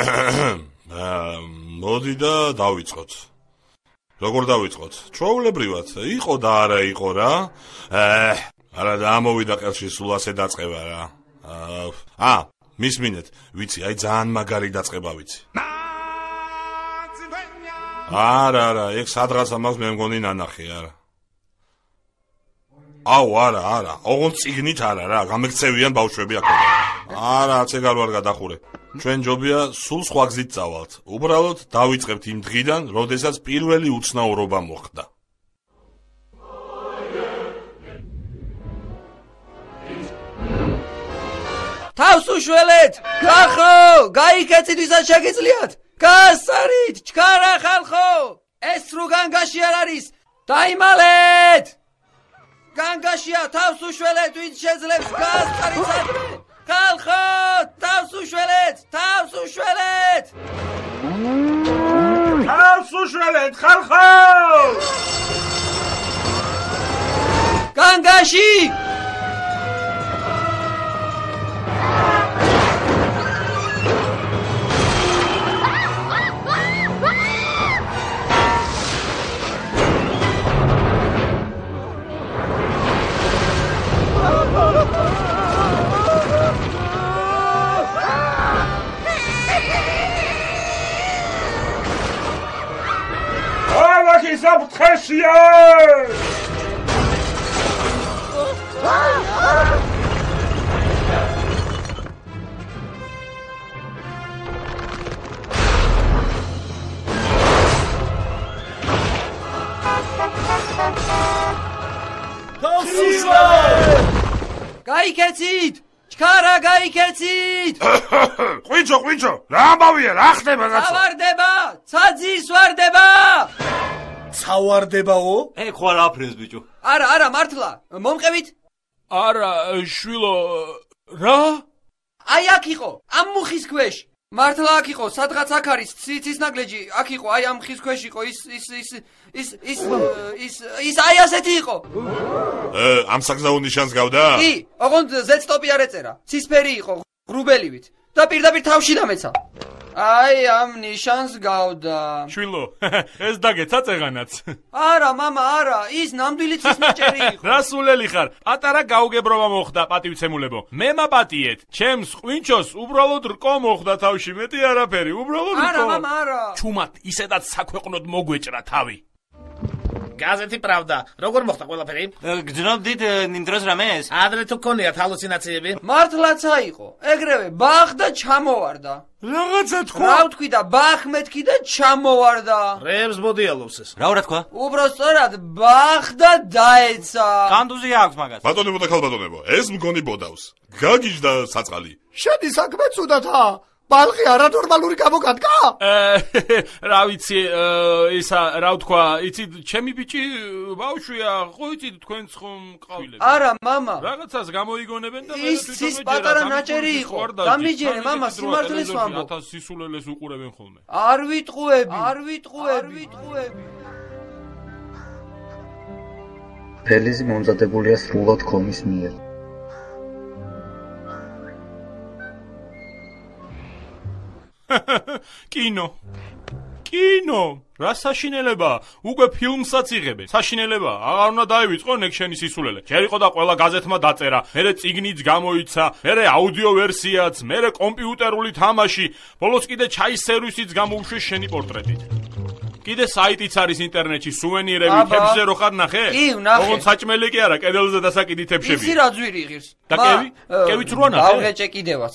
მოდი და დავიწყოთ. როგორ დავიწყოთ? ჩაულებრივად. იყო და არა იყო რა. არა და ამოვიდა ყელში სულ ასე დაწყება რა. აა, მისმინეთ, ვიცი, აი ძალიან მაგარი დაწყება ვიცი. არა, არა, ეგ სადღაცა მაქვს მე მგონი ნანახი, არა. აუ, არა, არა, ოღონდ ციგნით არა რა, გამექცევიან ბავშვები აქ. არა, ასე გარ ვარ გადახურე. ჩვენ ჯობია სულ სხვა გზით წავალთ. უბრალოდ დავიწყებთ იმ დღიდან, როდესაც პირველი უცნაურობა მოხდა. თავს უშველეთ! გახო! გაიქეცით ვისაც შეგიძლიათ! გასარით! ჩქარა ხალხო! ეს სრუგანგაში არ არის! დაიმალეთ! განგაშია თავს უშველეთ ვინც შეძლებს გასარით სადმე! ხალხო! თავს უშველეთ! თავს უშველეთ! თავს უშველეთ ხალხო! განგაში! საფრთხეშია! გაიქეცით! ჩქარა გაიქეცით! ყვინჩო, ყვინჩო, რა ამბავია, რა ხდება კაცო? ვარდება! ცაძის ვარდება! ცავარდებაო? ე, ხო რა აფრენს ბიჭო? არა, არა, მართლა. მომყევით? არა, შვილო, რა? აი აქ იყო, ამ მუხის ქვეშ. მართლა აქ იყო, სადღაც აქ არის ციცის ნაგლეჯი, აქ იყო, აი ამ ხის ქვეშ იყო, ის ის ის ის ის ის ის აი ასეთი იყო. ე, ამ საგზაო ნიშანს გავდა? კი, ოღონდ ზეცტოპი არ ეწერა. ცისფერი იყო, ღრუბელივით და პირდაპირ თავში დამეცა. აი ამ ნიშანს გავდა. შვილო, ეს დაგეცა წეღანაც. არა, მამა, არა, ის ნამდვილი ცისმეჭერი იყო. რა სულელი ხარ? პატარა გაუგებრობა მოხდა, პატივცემულებო. მე მაპატიეთ. ჩემს ყვინჩოს უბრალოდ რკო მოხდა თავში, მეტი არაფერი, უბრალოდ რკო. არა, მამა, არა. ჩუმად, ისედაც საქვეყნოდ მოგვეჭრა თავი. გაზეთი პრავდა. როგორ მოხდა ყველაფერი? გძნობდით იმ დროს რამეს? ადრე თუ გქონიათ ჰალუცინაციები? მართლაცა იყო. ეგრევე ბახ და ჩამოვარდა. რაღაცა თქვა. რა ვთქვი და ბახ მეთქი და ჩამოვარდა. რემს მოდიალობს ეს. რა რა თქვა? უბრალოდ ბახ და დაეცა. კანდუზი აქვს მაგას. ბატონებო და ქალბატონებო, ეს მგონი ბოდავს. გაგიჯდა საწყალი. შედი საქმე ცუდათა. ბალხი არანორმალური გამოგადგა? რა ვიცი, ისა, რა ვთქვა, იცი, ჩემი ბიჭი ბავშვია, ხო იცით, თქვენც ხომ ყავლები. არა, მამა. რაღაცას გამოიგონებენ და მე თვითონ ის პატარა ნაჭერი იყო. გამიჯერე, მამა, სიმართლეს ვამბობ. 1000 სისულელეს უყურებენ ხოლმე. არ ვიტყუები, არ ვიტყუები, არ ვიტყუები. ფელიზი მომზადებულია სრულად კომის მიერ. კინო. კინო! რა საშინელება? უკვე ფილმსაც იღებენ. საშინელება! აღარ უნდა დაივიწყო ნექშენი სისულელე. ჯერ იყო და ყველა გაზეთმა დაწერა. მერე ციგნიც გამოიცა მერე აუდიო ვერსიაც მერე კომპიუტერული თამაში. ბოლოს კიდე ჩაის სერვისიც გამოუშვეს შენი პორტრეტით. კიდე საიტიც არის ინტერნეტში სუვენირები თებსზე რო ხარ ნახე. კი ვნახე ოღონდ საჭმელი კი არა კედელზე დასაკიდი თებშები ისი რა ძვირი ღირს და კევი კევიც რო ნახე. აღეჭე კიდევაც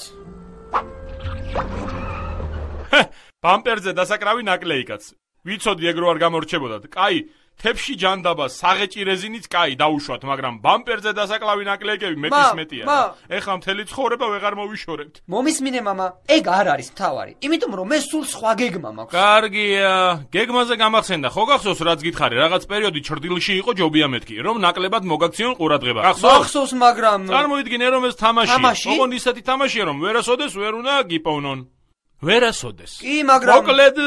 ბამპერზე დასაკრავი ნაკლეიკაც. ვიცოდი ეგ რო არ გამორჩებოდათ. კაი, თებში ჯანდაბა, საღეჭი რეზინიც კაი დაუშვათ, მაგრამ ბამპერზე დასაკლავი ნაკლეიკები მეტის მეტია. ეხლა მთელი ცხოვრება ვეღარ მოვიშორებთ. მომისმინე мама, ეგ არ არის მთავარი. იმიტომ რომ მე სულ სხვა გეგმა მაქვს. კარგია, გეგმაზე გამახსენდა. ხო გახსოვს რაც გითხარი, რაღაც პერიოდი ჩრდილში იყო ჯობია მეთქი, რომ ნაკლებად მოგაქციონ ყურადღება. გახსოვს? გახსოვს, მაგრამ წარმოიდგინე რომ ეს თამაში, ოღონდ ისეთი თამაშია რომ ვერასოდეს ვერ უნდა გიპოვნონ. ვერასოდეს. კი, მაგრამ მოკლედ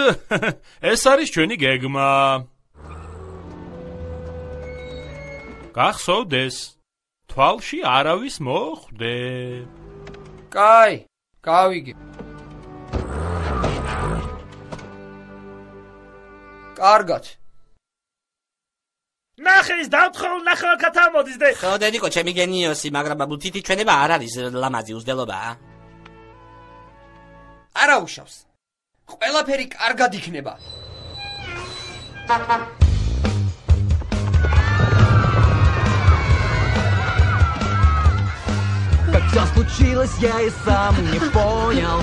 ეს არის ჩვენი გეგმა. გახსოვდეს, თვალში არავის მოხვდე. კაი, გავიგე. კარგად. ნახე ის დავთხოვნ ნახევარკათა მოდის და ხო დედიკო ჩემი გენიოსი მაგრამ აბუთიტი ჩვენება არ არის ლამაზი უზდელობაა არა უშავს. ყველაფერი კარგად იქნება. Как все случилось, я и сам не понял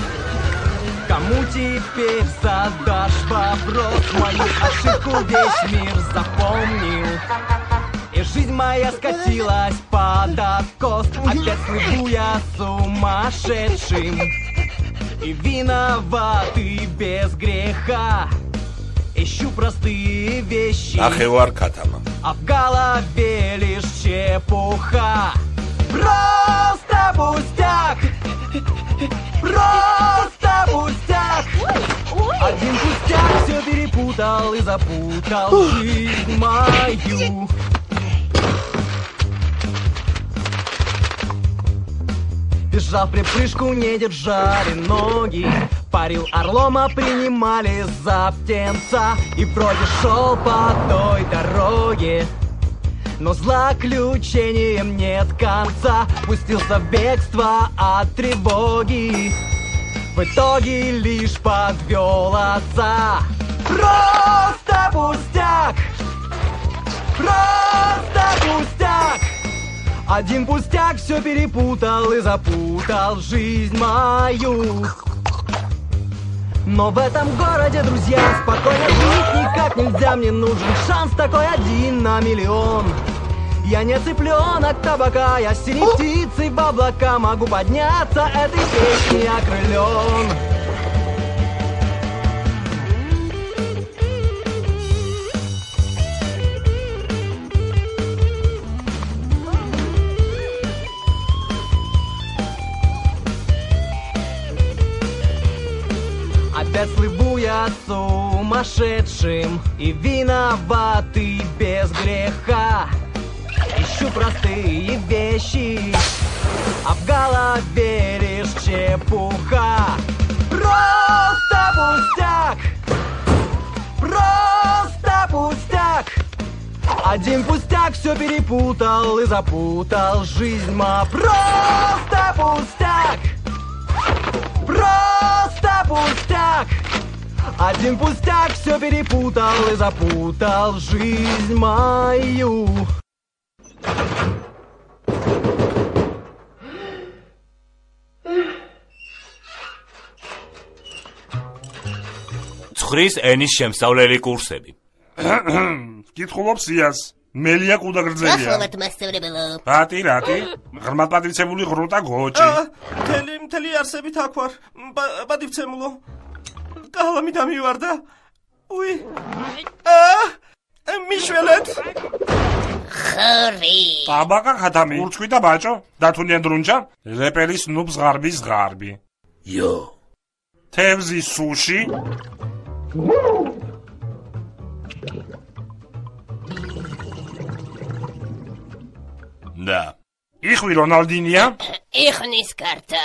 Кому теперь задашь вопрос Мою ошибку весь мир запомнил И жизнь моя скатилась под откос Опять слышу я сумасшедшим и виноваты без греха. Ищу простые вещи. Ах, его аркатама. А в голове лишь чепуха. Просто пустяк! Просто пустяк! Один пустяк все перепутал и запутал жизнь мою. Бежал в припрыжку, не держали ноги. Парил орлом, а принимали за птенца И вроде шел по той дороге. Но злоключением нет конца. Пустился в бегство от тревоги. В итоге лишь подвел отца. Просто пустяк! Просто пустяк Один пустяк все перепутал и запутал жизнь мою. Но в этом городе, друзья, спокойно жить никак нельзя. Мне нужен шанс такой один на миллион. Я не цыпленок табака, я синей птицей в облака Могу подняться. Этой песней окрылен сумасшедшим И виноватый без греха. Ищу простые вещи А в голове лишь чепуха. Просто пустяк! Просто пустяк! Один пустяк все перепутал и запутал жизнь ма. Просто пустяк! Просто пустяк Один пустяк все перепутал и запутал жизнь мою ცხვრის ენის შემსავლელი კურსები. კითხულობს იას. მელია ყუდა გრძელია. გახლავთ მასწავლებელო. პატი რატი? ღრმად პატრიცებული ღრუტა გოჭი. მთელი მთელი არსებით აქ ვარ. პატივცემულო. გალამი დამივარდა. უი. აა! მიშველეთ. ხორი. ტაბაკა ხათამი. ურჩქვი და ბაჭო. დათუნიან დრუნჯა. რეპერის ნუბს ღარბის ღარბი. იო. თევზი სუში. და იხვი რონალდინია? იხნის კარტა.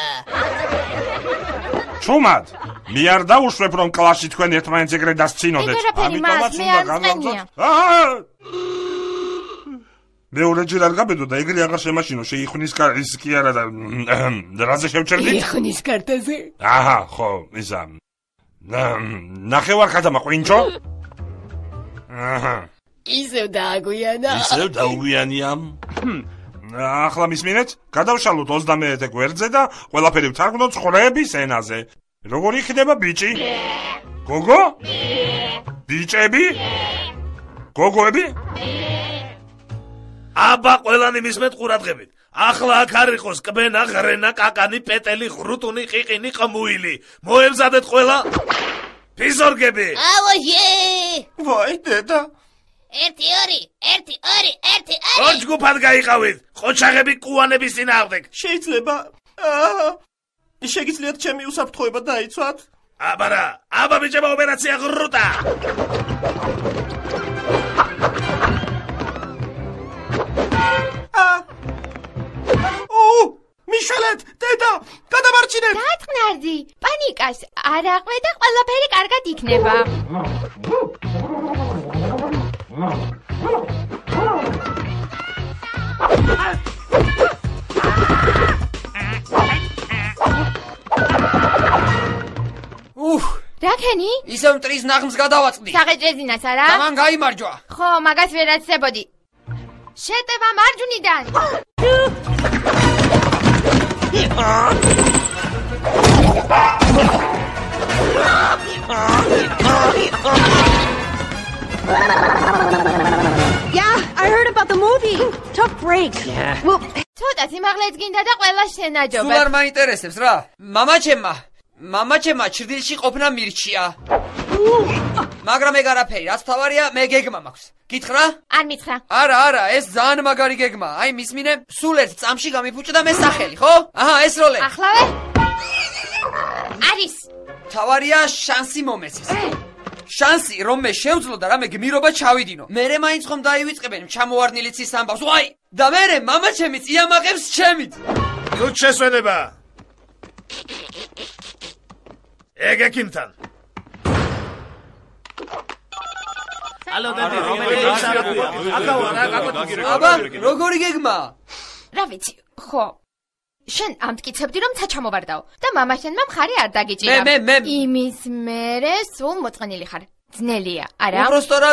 ჩუმად. მე არ დაუშვებ რომ კლასში თქვენ ერთმანეთს ეგრე დასცინოდეთ. ეგ არაფერი მას, მე არ მწმენია. აა! მეორე ჯერ არ გაბედო და ეგრე აღარ შემაშინო შეიხნის ის კი არა და რაზე შევჩერდი? იხნის კარტაზე. აჰა, ხო, ისა. ნახევარ ხათამა ყვინჩო? აჰა. ისევ დააგვიანა. ისევ დაუგვიანიამ. ახლა მისმინეთ, გადავშალოთ 21 გვერდზე და ყველაფერი ვთარგმნოთ ხრების ენაზე. როგორი იქნება ბიჭი? გოგო? ბიჭები? გოგოები? აბა ყველანი მისმეთ ყურადღებით. ახლა აქ არ იყოს კბენა, ღრენა, კაკანი, პეტელი, ღრუტუნი, ყიყინი, ყმუილი. მოემზადეთ ყველა ფიზორგები. ავოჟე! ვაი დედა. 1 2 1 2 1 2 ორ ჯგუფად გაიყავით. ყოჩაღები კუანების წინააღმდეგ. შეიძლება შეგიძლიათ ჩემი უსაფრთხოება დაიცვათ? აბა რა, აბა ბიჭებო ოპერაცია ღრუტა. მიშველეთ, დედა, გადამარჩინეთ. დათნარდი, პანიკას არ აყვე და ყველაფერი კარგად იქნება. უფ, რა ქენი? ისევ მტრის ნაღმს გადავაწყდი. საღეჭრეზინას არა? გამან გაიმარჯვა. ხო, მაგას ვერ აცებოდი. შეტევა მარჯვნიდან. Yeah, I heard about the movie. Tough break. Well, ცოტა სიმაღლეც გინდა და ყველა სულ შენაჯობა. არ მაინტერესებს რა. მამაჩემმა, მამაჩემმა ჩრდილში ყოფნა მირჩია. მაგრამ ეგ არაფერი, რაც თავარია, მე გეგმა მაქვს. გითხრა? არ მითხრა. არა, არა, ეს ძალიან მაგარი გეგმაა. აი, მისმინე, სულ ერთ წამში გამიფუჭდა მე სახელი, ხო? აჰა, ეს როლე. ახლავე? არის. თავარია შანსი მომეცეს. შანსი, რომ მე შევძლო და რამე გმირობა ჩავიდინო. მერე მაინც ხომ დაივიწყებენ ჩამოვარდნილი ცის ამბავს. ვაი! და მერე მამაჩემი წიამაყებს ჩემით. თუ შესვენება. ეგ ეკიმთან. ალო დედი, რომელი ისარია? აკავა რა, აკავა. აბა, როგორი გეგმაა? რა ვიცი, ხო. შენ ამტკიცებდი რომ ცა ჩამოვარდაო და მამაშენმა მხარი არ დაგიჭირა. მე, მე, მე. იმის მერე სულ მოწყენილი ხარ. ძნელია, არა?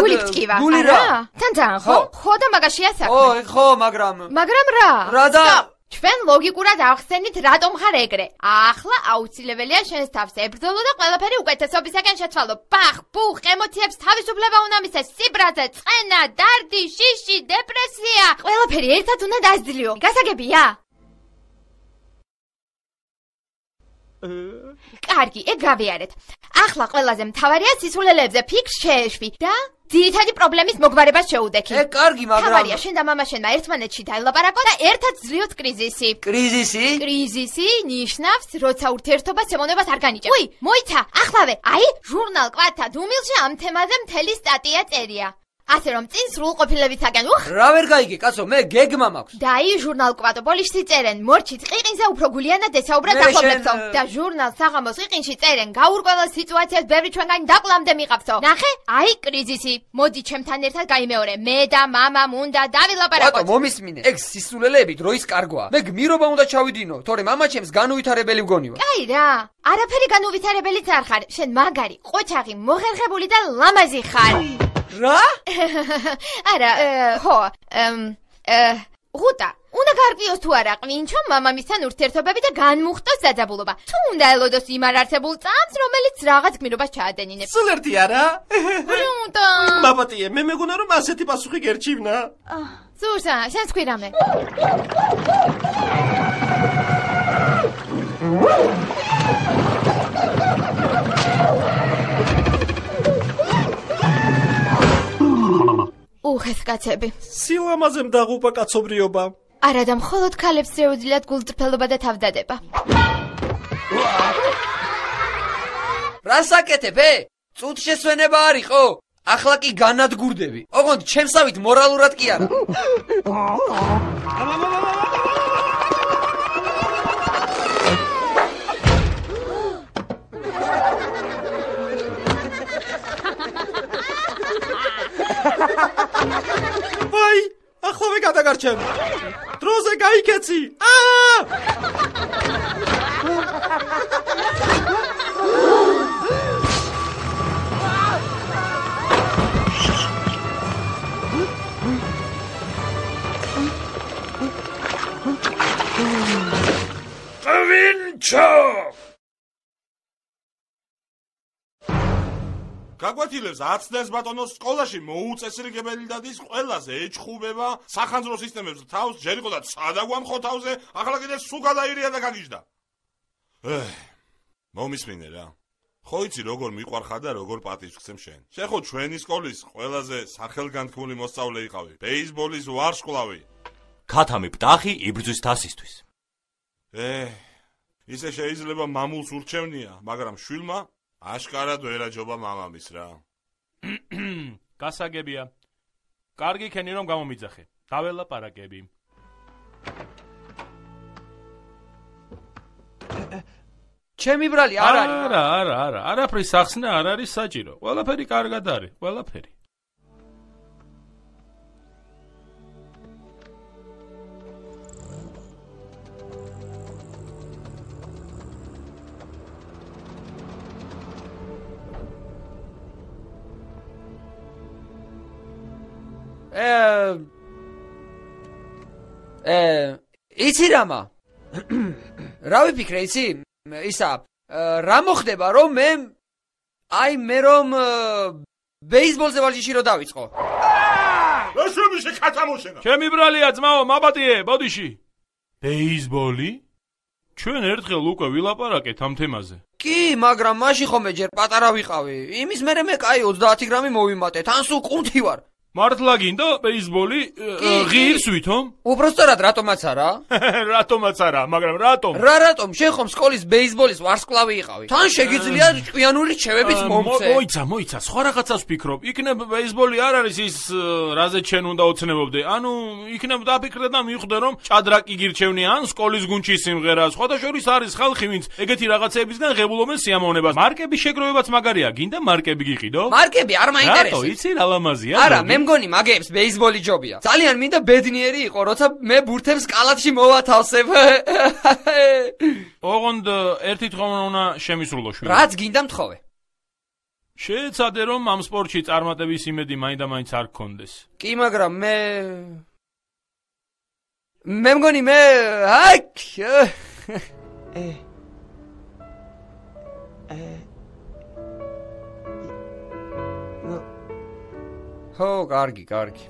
გული ფტკივა, გული რა? თან თან, ხო? ხო და მაგაშია ო, საქმე. ხო, მაგრამ მაგრამ რა? რა და- ჩვენ ლოგიკურად ახსენით რატომ ხარ ეგრე. ახლა აუცილებელია შენს თავს ებრძოლო და ყველაფერი უკეთესობისაკენ შეცვალო. ბახ, ბუხ, ემოციებს თავისუფლება უნდა მისცეს. სიბრაზე, წყენა, დარდი, შიში, დეპრესია. ყველაფერი ერთად უნდა დაძლიო. გასაგებია? კარგი, ეგ გავიარეთ. ახლა ყველაზე მთავარია სისულელებზე ფიქრ შეეშვი და ძირითადი პრობლემის მოგვარებას შეუდექი. ეგ კარგი, მაგრამ- თავარია შენ და მამაშენმა ერთმანეთში დაელაპარაკო და ერთად ძლიოთ კრიზისი. კრიზისი? კრიზისი ნიშნავს, როცა ურთიერთობას ემონებას არ განიჭებ. უი, მოიცა, ახლავე. აი, ჟურნალ კვათა დუმილში ამ თემაზე მთელი სტატია წერია. ასე რომ წინ სრულყოფილებისაგან უხ! რა ვერ გაიგე, კაცო, მე გეგმა მაქვს. და აი ჟურნალ კვატო პოლისში წერენ მორჩით ყიყინზე უფრო გულიანად ესაუბრა მე დახობლებსო შენ, და ჟურნალ საღამოს ყიყინში წერენ. გაურკვეველ სიტუაციას ბევრი ჩვენგანი დაკლამდე მიყავსო. ნახე აი კრიზისი. მოდი ჩემთან ერთად გაიმეორე მე და მამამ უნდა ბატო, დავილაპარაკოთ მომისმინე. ეგ სისულელეები დროის კარგოა. მე გმირობა უნდა ჩავიდინო, თორე მამაჩემს განუვითარებელი მგონივა. აი რა? არაფერი განუვითარებელიც არ ხარ. შენ მაგარი ყოჩაღი მოხერხებული და ლამაზი ხარ რა? არა ხო ემ ე, ღუტა უნდა გარკვიოს თუ არა ყვინჩო მამამისთან ურთიერთობები და განმუხტოს დაძაბულობა. თუ უნდა ელოდოს იმ არარსებულ წამს რომელიც რაღაც გმირობას ჩაადენინებს. სულ ერთი არა? ღუტა ბაბატიე, მე მეგონა რომ ასეთი პასუხი გერჩივნა. ზურსა შენ თქვი რამე უხეს კაცები სილამაზემ დაღუპა კაცობრიობა. არა და მხოლოდ ქალებს შეუძლიათ გულწრფელობა და თავდადება რა საკეთებ, ე? წუთ შესვენება არისო? ახლა კი განადგურდები. ოღონდ ჩემსავით მორალურად კი არა. ვაი, ახლავე გადაგარჩენ. დროზე გაიქეცი. აა! ყვინჩო! გაგვათილებს აცდენს ბატონოს სკოლაში მოუწესრიგებელი დადის ყველაზე ეჭხუბება სახანძრო სისტემებს თავს ჯერ იყო და სადაგვამხო თავზე ახლა კიდე სულ გადაირია და გაგიჟდა. ეჰ მომისმინე რა. ხო იცი როგორ მიყვარხარ და როგორ პატივს გცემ შენ? შენ ხო ჩვენი სკოლის ყველაზე სახელგანთქმული მოსწავლე იყავი. ბეისბოლის ვარსკვლავი. ქათამი პტახი იბრძვის თასისთვის. ეჰ ისე შეიძლება მამულს ურჩევნია მაგრამ შვილმა აშკარად ვერაჯობა მამამის რა გასაგებია. კარგი ქენი რომ გამომიძახე. დაველაპარაკები. ჩემი ბრალი არ არის. არა, არა, არა, არაფრის ახსნა არ არის საჭირო. ყველაფერი კარგად არის, ყველაფერი. ე იცი რამა? რა ვიფიქრე, იცი? ისა, რა მოხდება, რომ მე აი მე რომ ბეისბოლზე ვარჯიში რო დავიწყო. ეშები შეკაცამოშენა. ჩემი ბრალია ძმაო, მაბატიე, ბოდიში. ბეისბოლი? ჩვენ ერთხელ უკვე ვილაპარაკეთ ამ თემაზე. კი, მაგრამ მაშინ ხომე ჯერ პატარა ვიყავი. იმის მერე მე კაი 30 გრამი მოვიმატე. თან სულ კუნთი ვარ. მართლა გინდა ბეისბოლი ღირს ვითომ? უბრალოდ რატომაც არა? რატომაც არა, მაგრამ რატომ? რა რატომ? შენ ხომ სკოლის ბეისბოლის ვარსკვლავი იყავი? თან შეგიძლია ჭკვიანური ჩევების აა, მომცე. მო- მოიცა, მოიცა, სხვა რაღაცას ვფიქრობ. იქნებ ბეისბოლი არ არის ის, რაზეც შენ უნდა ოცნებობდე. ანუ, იქნებ დაფიქრე და მიხვდე, რომ ჭადრაკი გირჩევნი ან სკოლის გუნჩი სიმღერა. სხვათა შორის არის ხალხი, ვინც ეგეთი რაღაცეებისგან ღებულობენ სიამოვნებას. მარკების შეგროვებაც მაგარია. გინდა მარკები გიყიდო? მარკები არ რატო, მაინტერესებს. იცი რა ლამაზია? არა, მე მგონი მაგეებს ბეისბოლი ჯობია. ძალიან მინდა ბედნიერი იყო, როცა მე ბურთებს კალათში მოვათავსებ. ოღონდ ერთი თხოვნა უნდა შემისრულო შვილი. რაც გინდა მთხოვე. შეეცადე რომ ამ სპორტში წარმატების იმედი მაინდა-მაინც არ გქონდეს. კი, მაგრამ მე მე მგონი მე აკ ე ე ხო, კარგი, კარგი.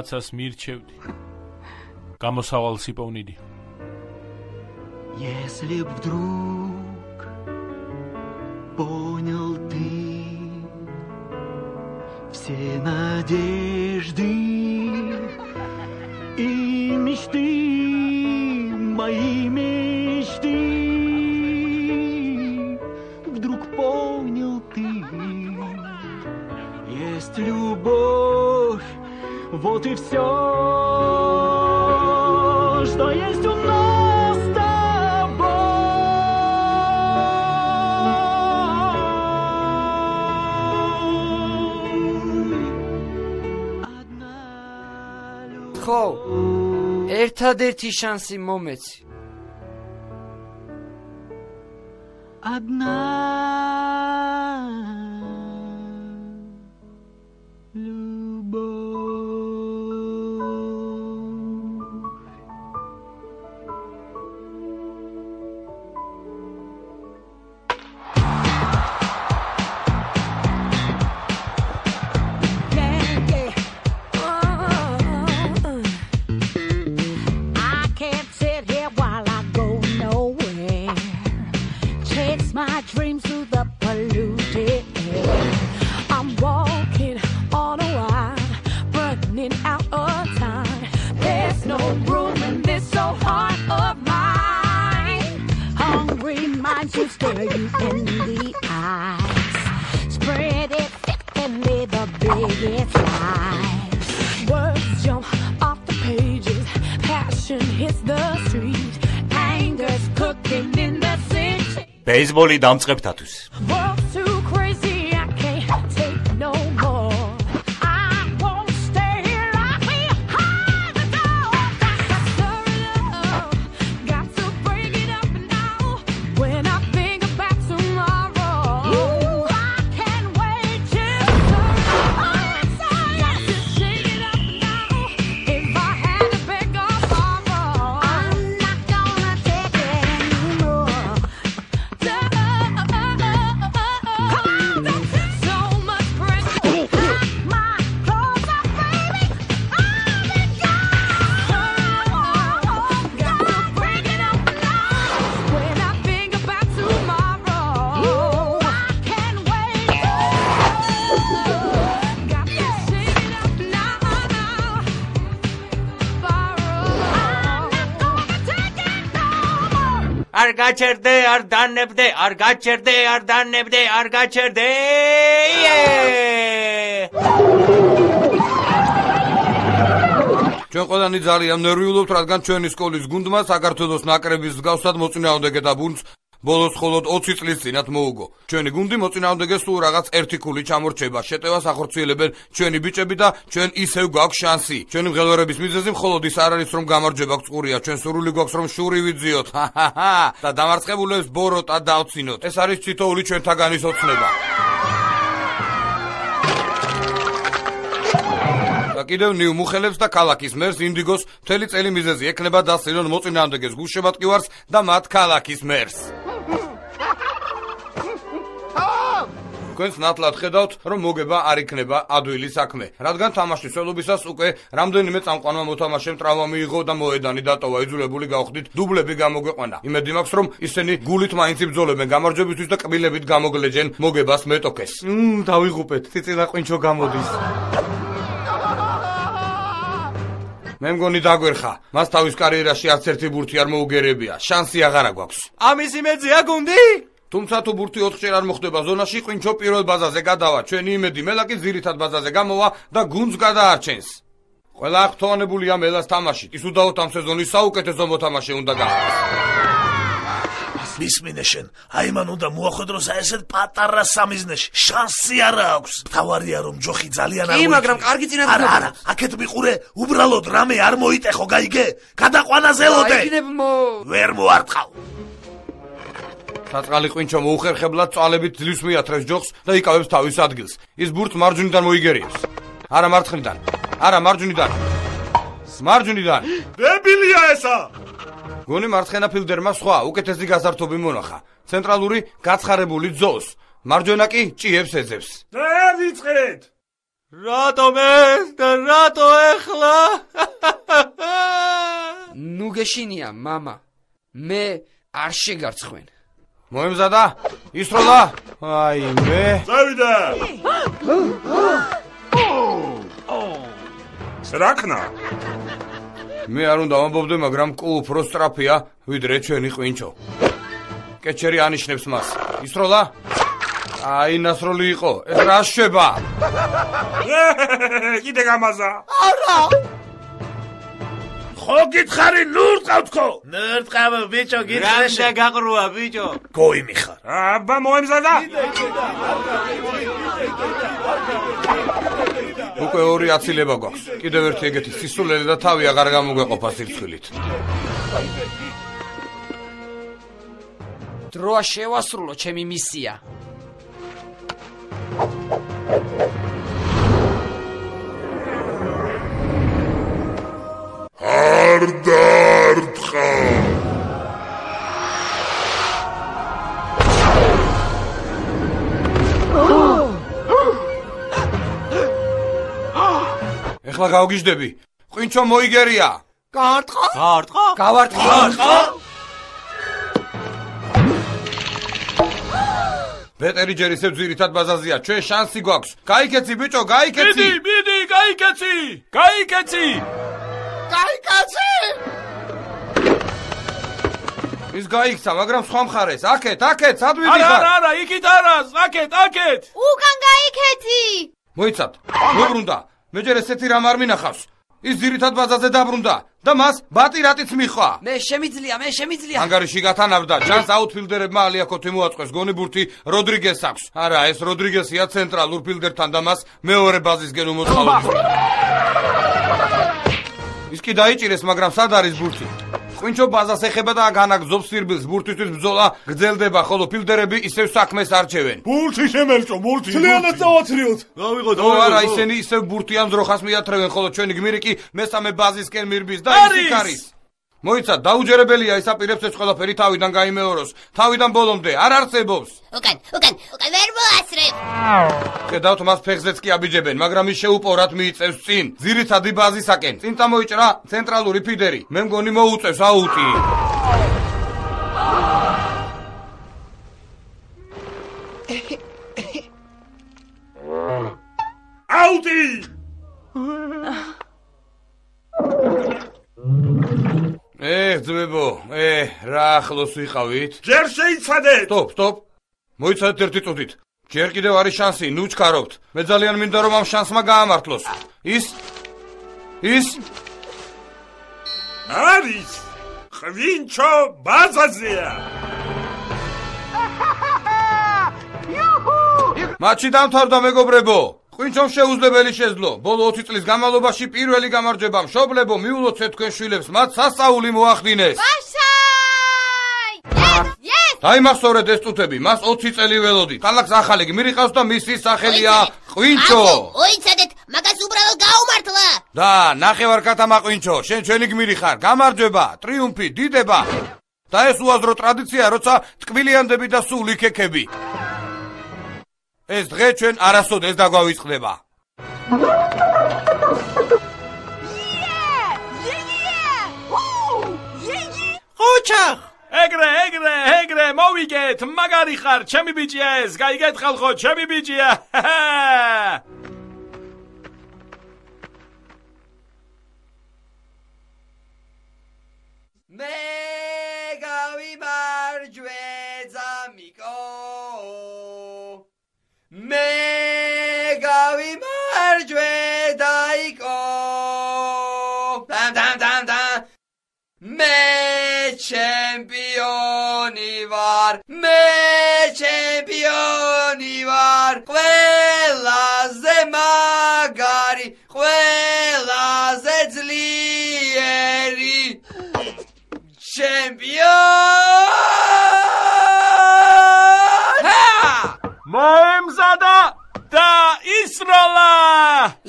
რაღაცას მირჩევდი. გამოსავალ სიპოვნიდი. Если б вдруг понял ты все надежды вот и все, что есть у нас с ხო. ერთადერთი შანსი მომეცი. Одна dreams through the polluted air. I'm walking on a wild, burning out of time. There's no room in this so heart of mine. Hungry minds will stare you in the eyes. Spread it thick and lay the biggest lies. Words jump off the pages, passion hits the street, ბეისბოლი დამწყებთათვის. გაჩერდე, არ დანებდე, არ გაჩერდე, არ დანებდე, არ გაჩერდე. ჩვენ ყველანი ძალიან ნერვიულობთ, რადგან ჩვენი სკოლის გუნდმა საქართველოს ნაკრების მსგავსად მოწინააღმდეგე და ბუნდს ბოლოს მხოლოდ 20 წლის წინათ მოუგო. ჩვენი გუნდი მოწინააღმდეგეს თუ რაღაც ერთი ქული ჩამორჩება, შეტევას ახორციელებენ ჩვენი ბიჭები და ჩვენ ისევ გვაქვს შანსი. ჩვენი მღელვარების მიზეზი მხოლოდ ის არ არის, რომ გამარჯვება გწყურია, ჩვენ სურვილი გვაქვს, რომ შური ვიძიოთ. და დამარცხებულებს ბოროტა დავცინოთ. ეს არის თითოეული ჩვენთაგანის ოცნება. კიდევ ნიუ მუხელებს და ქალაქის მერს ინდიგოს მთელი წელი მიზეზი ექნება დასცინონ მოწინააღმდეგეს გულშემატკივარს და მათ ქალაქის მერს. თქვენს ნათლად ხედავთ, რომ მოგება არ იქნება ადვილი საქმე, რადგან თამაშის სველობისას უკვე რამდენიმე წამყვანმა მოთამაშემ ტრავმა მიიღო და მოედანი დატოვა, იძულებული გავხდით დუბლები გამოგვეყვანა. იმედი მაქვს, რომ ისინი გულით მაინც იბრძოლებენ გამარჯვებისთვის და კბილებით გამოგლეჯენ მოგებას მეტოქეს. მმ, დავიღუპეთ, წიწილა ყვინჩო გამოდის. მე მგონი დაგვერხა. მას თავის კარიერაში არც ერთი ბურთი არ მოუგერებია. შანსი აღარა გვაქვს. ამის იმედია გუნდი? თუმცა თუ ბურთი 4-ჯერ არ მოხდება ზონაში, ყვინჩო პირველ ბაზაზე გადავა. ჩვენი იმედი მელაკი ძირითად ბაზაზე გამოვა და გუნდს გადაარჩენს. ყველა აღთვალებულია მელას თამაში. ის უდაოდ ამ სეზონის საუკეთესო მოთამაშე უნდა გახდეს. მისმინე შენ, აი მან უნდა მოახვედროს აი ესეთ პატარა სამიზნეში. შანსი არ აქვს. თავარია რომ ჯოხი ძალიან არ კი, მაგრამ კარგი წინადადება. არა, არა, აქეთ მიყურე, უბრალოდ რამე არ მოიტეხო, გაიგე? გადაყვანა ზელოდე. აიგნებ მო ვერ მოარტყავ. საწყალი ყვინჩო მოუხერხებლად წვალებით ძლივს მიათრებს ჯოხს და იკავებს თავის ადგილს. ის ბურთს მარჯვნიდან მოიგერიებს. არა მარცხნიდან. არა მარჯვნიდან. მარჯვნიდან. დებილია ესა. გონი მარცხენა ფილდერმა სხვა უკეთესი გაზართობი მონახა. ცენტრალური გაცხარებული ძოს. მარჯვენა კი ჭიებს ეძებს. და ვიწყეთ. რატომ ეს და რატო ეხლა? ნუ გეშინია მამა მე არ შეგარცხვენ მოემზადა? ისროლა? აი მე. წავიდა. რაკნა? მე არ უნდა ამბობდე, მაგრამ კუ უფრო სწრაფია, ვიდრე ჩვენი ყვინჩო. კეჩერი ანიშნებს მას. ისროლა? აი ნასროლი იყო. ეს რა შვება? კიდე გამაზა. არა! ხო გითხარი ნურტყავ თქო? ნურტყავ ბიჭო გითხრე. რამდა გაყრუა ბიჭო? გოიმი ხარ. აბა მოემზადა. უკვე ორი აცილება გვაქვს. კიდევ ერთი ეგეთი სისულელი და თავი აღარ გამოგვეყოფა სირცხვილით. დროა შევასრულო ჩემი მისია არ დარტყა. ეხლა გავგიჟდები. ყვინჩო მოიგერია. გაარტყა? გაარტყა? გავარტყა გაარტყა? ბეტერი ჯერ ისევ ძირითად ბაზაზია. ჩვენ შანსი გვაქვს. გაიქეცი ბიჭო, გაიქეცი. მიდი, მიდი, გაიქეცი! გაიქეცი! გაიკაცი! ის გაიქცა, მაგრამ სხვა მხარეს. აქეთ, აქეთ, სად არა, ვიდიხარ? არა, არა, იქით არა, აკეთ, აკეთ! უკან გაიქეთი მოიცათ. მოbrunდა. მე ჯერ ესეთი რამ არ მინახავს. ის ძირითად ბაზაზე დაბრუნდა და მას ბატი რატიც მიხვა. მე შემიძლია მე შემიძლია ანგარიში გათანავდა. ჩანს აუთფილდერებმა ალიაკოთი მოაწყვეს გონი ბურთი როდრიგეს აქვს. არა, ეს როდრიგესია ცენტრალურ ფილდერთან და მას მეორე ბაზისგენ უმოწყალობს. ის კი დაიჭირეს, მაგრამ სად არის ბურთი? ყვინჩო ბაზას ეხება და განაგზობს სირბილს. ბურთისთვის ბრძოლა გრძელდება, ხოლო ფილდერები ისევ საქმეს არჩევენ. ბურთი შემელჭო, ბურთი. ძალიანაც დავაცრიოთ. გავიღო, ო არა, ისინი ისევ ბურთიან ძროხას მიათრევენ, ხოლო ჩვენი გმირი კი მესამე ბაზისკენ მირბის და ის იქ არის. მოიცა, დაუჯერებელია ის აპირებს ეს ყველაფერი თავიდან გაიმეოროს. თავიდან ბოლომდე არ არსებობს. უკან, უკან, უკან ვერ მოასრებ. ხედავთ მას ფეხზეც კი აბიჯებენ, მაგრამ ის შეუპორად მიიწევს წინ. ძირითადი ბაზისაკენ. წინ წამოიჭრა ცენტრალური ფიდერი. მე მგონი მოუწევს აუტი. აუტი! ე, ძმებო, ე, რა ახლოს ვიყავით. ჯერ შეიცადეთ. სტოპ, სტოპ. მოიცადეთ ერთი წუთით. ჯერ კიდევ არის შანსი, ნუ ჩქარობთ. მე ძალიან მინდა რომ ამ შანსმა გაამართლოს. ის ის არის ხვინჩო ბაზაზია. მატჩი დამთავრდა მეგობრებო. ხვინჩომ შეუძლებელი შეძლო. ბოლო 20 წლის განმავლობაში პირველი გამარჯვება მშობლებო მიულოცეთ თქვენ შვილებს, მათ სასწაული მოახდინეს. ბაშაი! Დაიმახსოვრეთ ეს წუთები, მას 20 წელი ველოდი. ქალაქს ახალი გმირი ყავს და მისი სახელია ხვინჩო. ოიცადეთ, მაგას უბრალოდ გაუმართლა. და ნახევარ კატამაყვინჩო, შენ ჩვენი გმირი ხარ. გამარჯვება, ტრიუმფი, დიდება. და ეს უაზრო ტრადიცია, როცა ტკბილიანდები და სულ იქექები. ეს დღე ჩვენ არასოდეს დაგვავიწყდება. ოჩახ! ეგრე ეგრე ეგრე მოვიგეთ მაგარი ხარ ჩემი ბიჭია ეს! გაიგეთ ხალხო ჩემი ბიჭია! მე გავიმარჯვე ვარ მე ჩემპიონი ვარ ყველაზე მაგარი ყველაზე ძლიერი ჩემპიონი! მოემზადა და ისროლა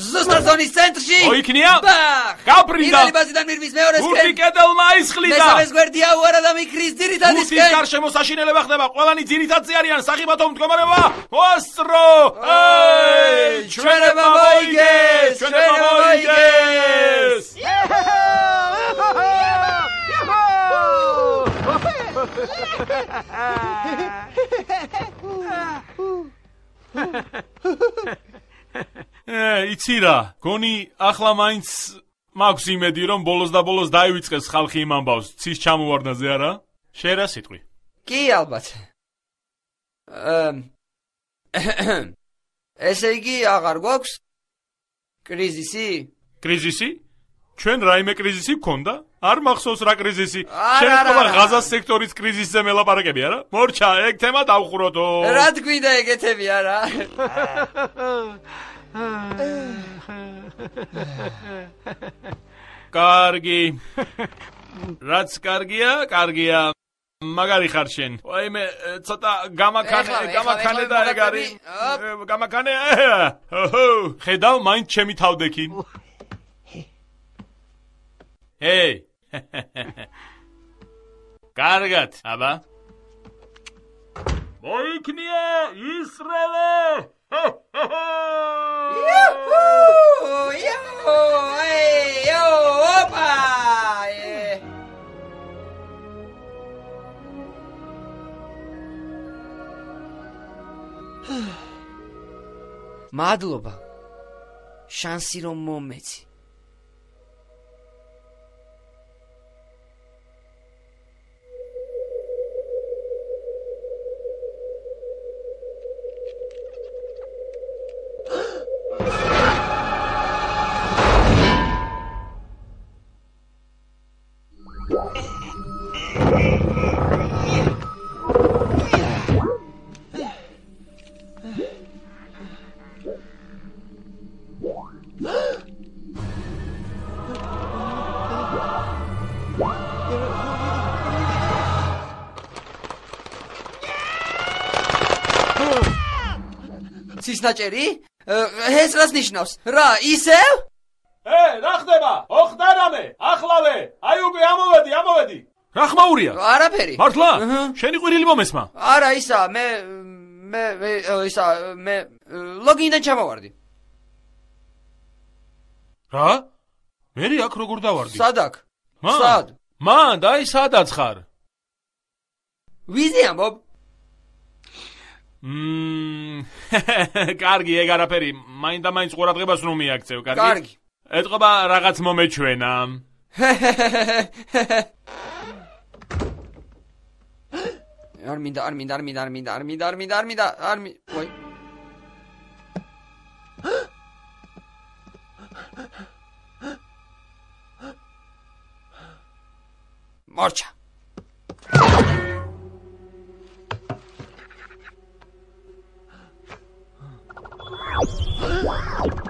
ზუსტად ზონის ცენტრში მოიქნია? ბახ გაბრინდა. პირველი ბაზიდან მირვის მეორეს გურთი კედელმა ისხლიდა მესამეს გვერდია უარა და მიქრის გურთის ძირითადისკენ გარშემო საშინელება ხდება ყველანი ძირითადზე არიან სახიბათო მდგომარეობა ოსტრო აი ჩვენება მოიგეს ჩვენება მოიგეს ე იცი რა გონი ახლა მაინც მაქვს იმედი რომ ბოლოს და ბოლოს დაივიწყეს ხალხი იმ ამბავს. ცის ჩამოვარდნაზე არა? შენ რა სიტყვი. კი ალბათ. ესე იგი აღარ გვაქვს კრიზისი? კრიზისი ჩვენ რაიმე კრიზისი გქონდა არ მახსოვს რა კრიზისი? არა. ღაზას სექტორის კრიზისზე მელაპარაკები არა? მორჩა ეგ თემა დავხუროთო რა თქინდა ეგეთები არა? კარგი. რაც კარგია კარგია. მაგარი ხარ შენ. აი მე ცოტა გამაქანე გამაქანე და ეგ არის გამაქანე ოჰო ხედავ მაინც ჩემი თავდექი ჰეი. კარგად აბა. მოიქნია ისრელე. იუჰუ იო ey yo opa ე. მადლობა. შანსი რომ მომეცი ცისნაჭერი ე, ეს რას ნიშნავს? რა ისევ? ე რა ხდება? ოხდარამე ახლავე. აი უკვე ამოვედი ამოვედი. რა ხმაურია? არაფერი. მართლა შენი ყვირილი მომესმა. არა ისა მე მე ისა მე ლოგინიდან ჩამოვარდი. რა? მერი აქ როგორ დავარდი? სად აქ? სად? მან აი სადაც ხარ. ვიზი ამბობ მმ კარგი ეგ არაფერი მაინდა მაინც ყურადღებას ნუ მიაქცევ კარგი კარგი. ეთყობა რაღაც მომეჩვენა არ მინდა, არ მინდა, არ მინდა, არ მინდა, არ მინდა, არ მინდა, არ მინდა, არ მინდა. ვაი. მორჩა. Wow.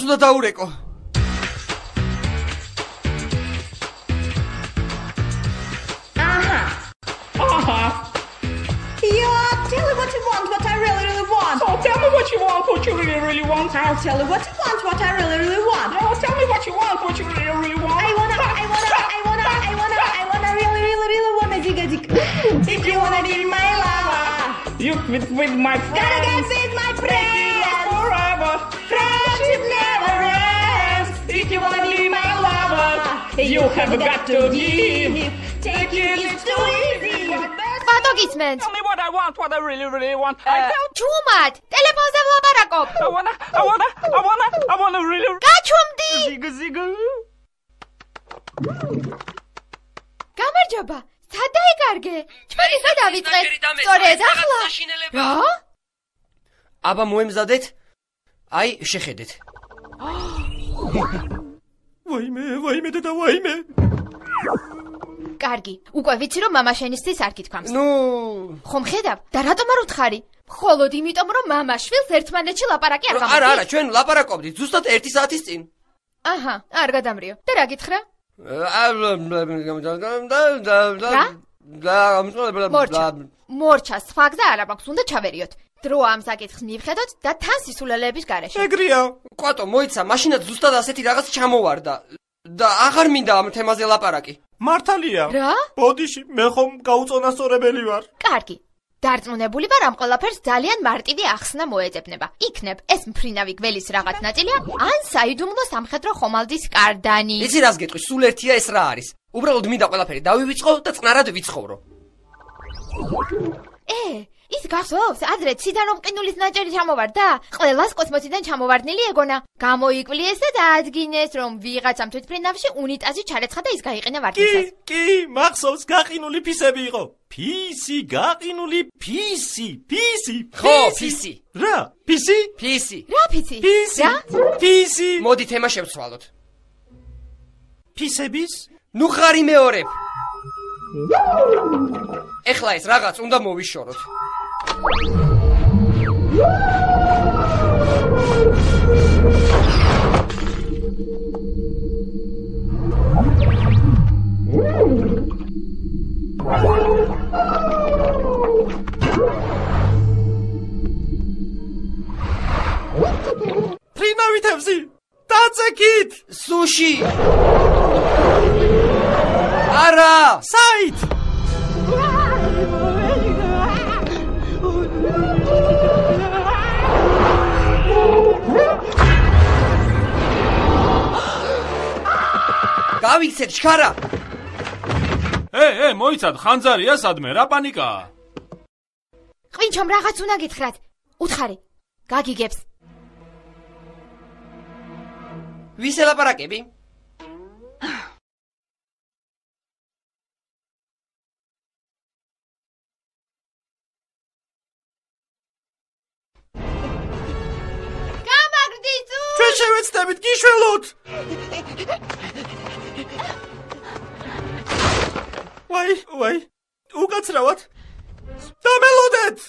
უნდა დაურეკო. Yeah, tell me what you want, what I really, really want. Oh, tell me what you want, what you really, really want. I'll tell you what you want, what I really, really want. Oh, tell me what you want, what you really, really want. I wanna, I wanna, I wanna, I wanna, I wanna really, really, really wanna digga dig. If you wanna be my lover, You with, with my friends. gotta get with You have got to give. Take it, it's too easy. კვატო გისმენთ? Tell me what I want, what I really, really want. I tell ჩუმად, ტელეფონზე ვლაპარაკობ. I wanna, I wanna, I wanna, I wanna really. გაჩუმდი. Zig, zig. გამარჯობა. სად დაიკარგე? ჩვენ ისე დავიწყეთ. სწორედ ახლა. რა? აბა მოემზადეთ? აი, შეხედეთ. ვაიმე, ვაიმე და ვაიმე. კარგი. უკვე ვიცი რომ მამა შენისთვის არ გითქვამს. ნუ, ხომ ხედავ? და რატომ არ უთხარი? მხოლოდ იმიტომ რომ მამა შვილს ერთმანეთში ლაპარაკი არ არა, გამოგდის. არა, ჩვენ ვლაპარაკობდით ზუსტად 1 საათის წინ. აჰა, არ გადამრიო. და რა გითხრა? რა? და ამწოლებლა მორჩა. მორჩა, სფაგზა არა მაქვს, უნდა ჩავერიოთ. დრო ამ საკითხს მივხედოთ და თან სისულელეების გარეშე. ეგრეა. კვატო, მოიცა, მაშინაც ზუსტად ასეთი რაღაც ჩამოვარდა. და აღარ მინდა ამ თემაზე ლაპარაკი. მართალია. რა? ბოდიში, მე ხომ გაუწონასწორებელი ვარ. კარგი. დარწმუნებული ვარ ამ ყველაფერს ძალიან მარტივი ახსნა მოეძებნება. იქნებ ეს მფრინავი გველის რაღაც ნაწილია, ან საიდუმლო სამხედრო ხომალდის კარდანი. იცი რას გეტყვი, სულ ერთია ეს რა არის. უბრალოდ მინდა ყველაფერი დავივიწყო და წნარად ვიცხოვრო. ე, ის გახსოვს, ადრე ციდან რომ ყინულის ნაჭერი ჩამოვარდა? ყველას კოსმოსიდან ჩამოვარდნილი ეგონა. გამოიკვლიეს და დაადგინეს, რომ ვიღაცამ თვითფრინავში უნიტაზი ჩარეცხა და ის გაიყინა კი, ვარდნისას. კი, მახსოვს, გაყინული ფისები იყო. ფისი, გაყინული ფისი, ფისი. ხო, ფისი. რა? ფისი? ფისი. რა ფიცი? ფისი. რა? ფისი. მოდი თემა შევცვალოთ. ფისების? ნუ ხარი მეორებ. ეხლა ეს რაღაც უნდა მოვიშოროთ. ფრინავითებზე. დაწეკით. სუში. არა, საით. გავიქცეთ შქარა. ე, ე, მოიცად, ხანძარია სადმე, რა პანიკაა? ყვინჩომ რაღაც უნდა გითხრათ. უთხარი. გაგიგებს. ვის ელაპარაკები? გამაგდით უ! ჩვენ შევეცდებით გიშველოთ. ვაი, ვაი. უკაცრავად. დამელოდეთ.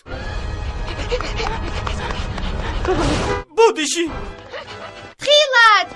ბოდიში. ხილად!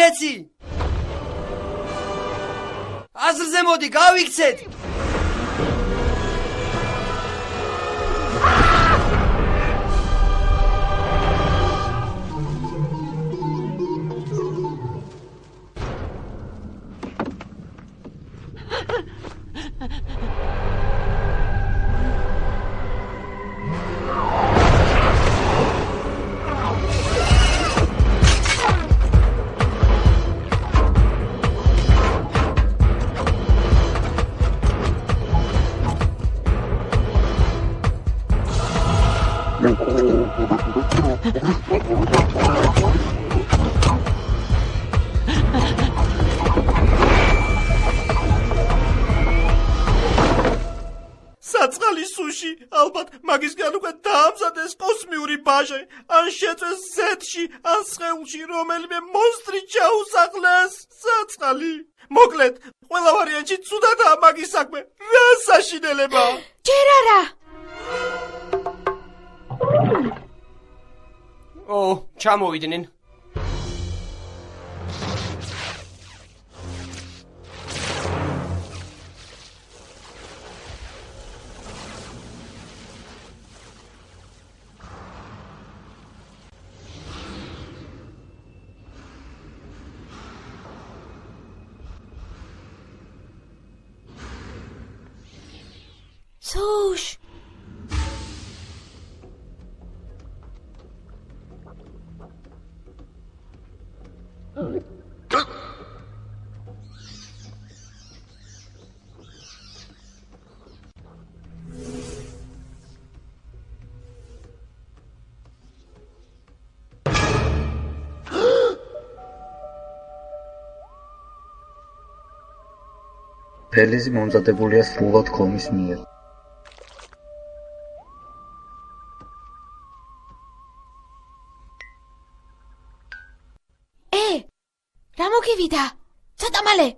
კეცი აზრზე მოდი გავიქცეთ სხეულში რომელიმე მონსტრი ჩაუსახლეს. საწყალი. მოკლედ ყველა ვარიანტი ცუდადაა მაგის საქმე. რა საშინელება? ჯერ არა. ო ჩამოვიდნენ სუშ ფელიზი მომზადებულია სრულად ქომის მიერ. რა მოგივიდა ცოტა მალე.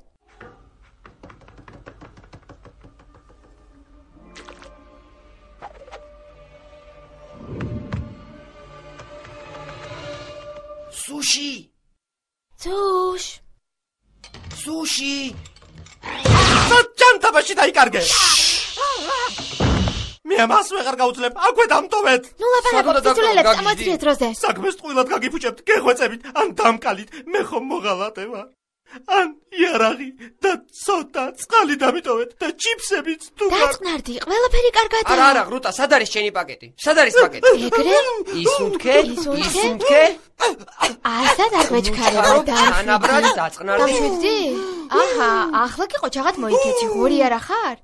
სუში სუშ სუში ჯანთაბაში დაიკარგე მე ამას ვეღარ გავძლებ აქვე დამტოვეთ ნუ ლაპარაკობ ციცულელებს წამოწიეთ დროზე საქმეს ტყუილად გაგიფუჭებთ. გეხვეწებით ან დამკალით. მე ხომ მოღალატე ვარ? ან იარაღი და ცოტა წყალი დამიტოვეთ და ჩიფსებიც თუ დაწყნარდი ყველაფერი კარგადაა არა არა ღრუტა სად არის შენი პაკეტი? სად არის პაკეტი? ეგრე? ისუნთქე ისუნთქე? ისუნთქე ასად არ გვეჩქარება და თანაბრად დაწყნარდი დაშვიდდი აჰა ახლა კი ყოჩაღად მოიქეცი ღორი არა ხარ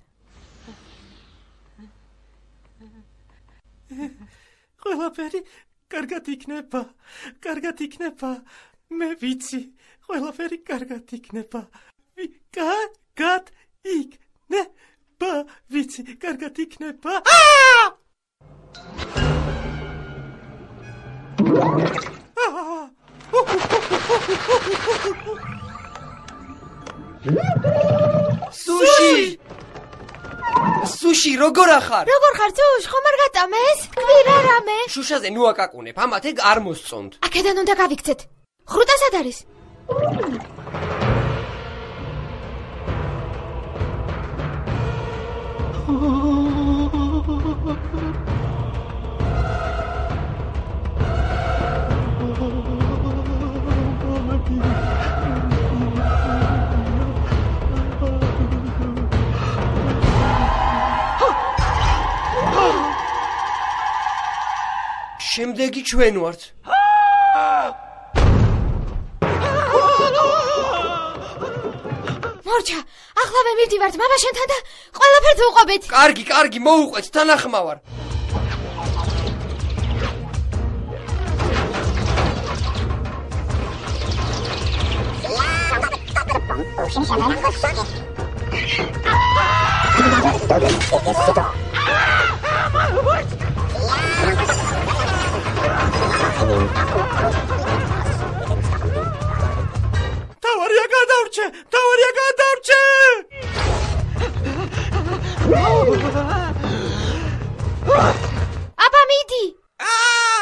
ყველაფერი კარგად იქნება კარგად იქნება. მე ვიცი ყველაფერი კარგად იქნება. კარგად იქნება ვიცი კარგად იქნება. სუში სუში როგორ ახარ? როგორ ხარ სუშ ხომ არ გატამეს თქვი რა რამე. შუშაზე ნუ აკაკუნებ ამათ ეგ არ მოსწონთ. აქედან უნდა გავიქცეთ. ხრუტა სად არის შემდეგი ჩვენ ვართ მორჩა ახლავე მივდივართ მამა შენთან და ყველაფერს უყვებით კარგი კარგი მოუყვეთ თანახმავარ თავარია გადავრჩე! თავარია გადავრჩე! აბა მიდი! აა!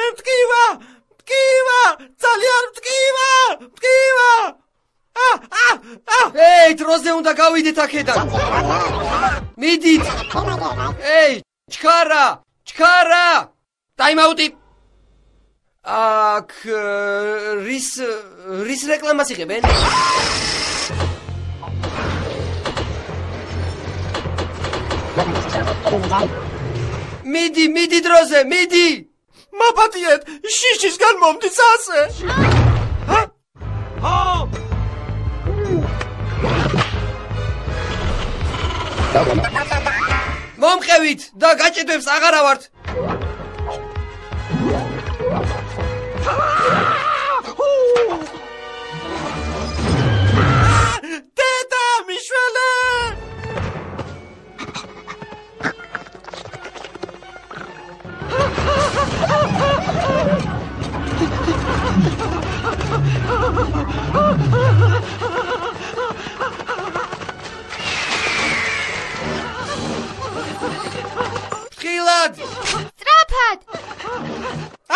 მე მткиვა! მткиვა! ძალიან მткиვა! მткиვა! აა! აა! ეი, დროზე უნდა გავიდეთ აქედან. მიდით. ეი, ჩქარა! ჩქარა! ტაიმ აუტი აქ э, რის რის რეკლამას იღებენ? მიდი, მიდი დროზე, მიდი. მაპატიეთ, შიშისგან მომდის ასე. ჰო! მომყევით და გაჭედვებს აღარა ვართ. Teta, Michele!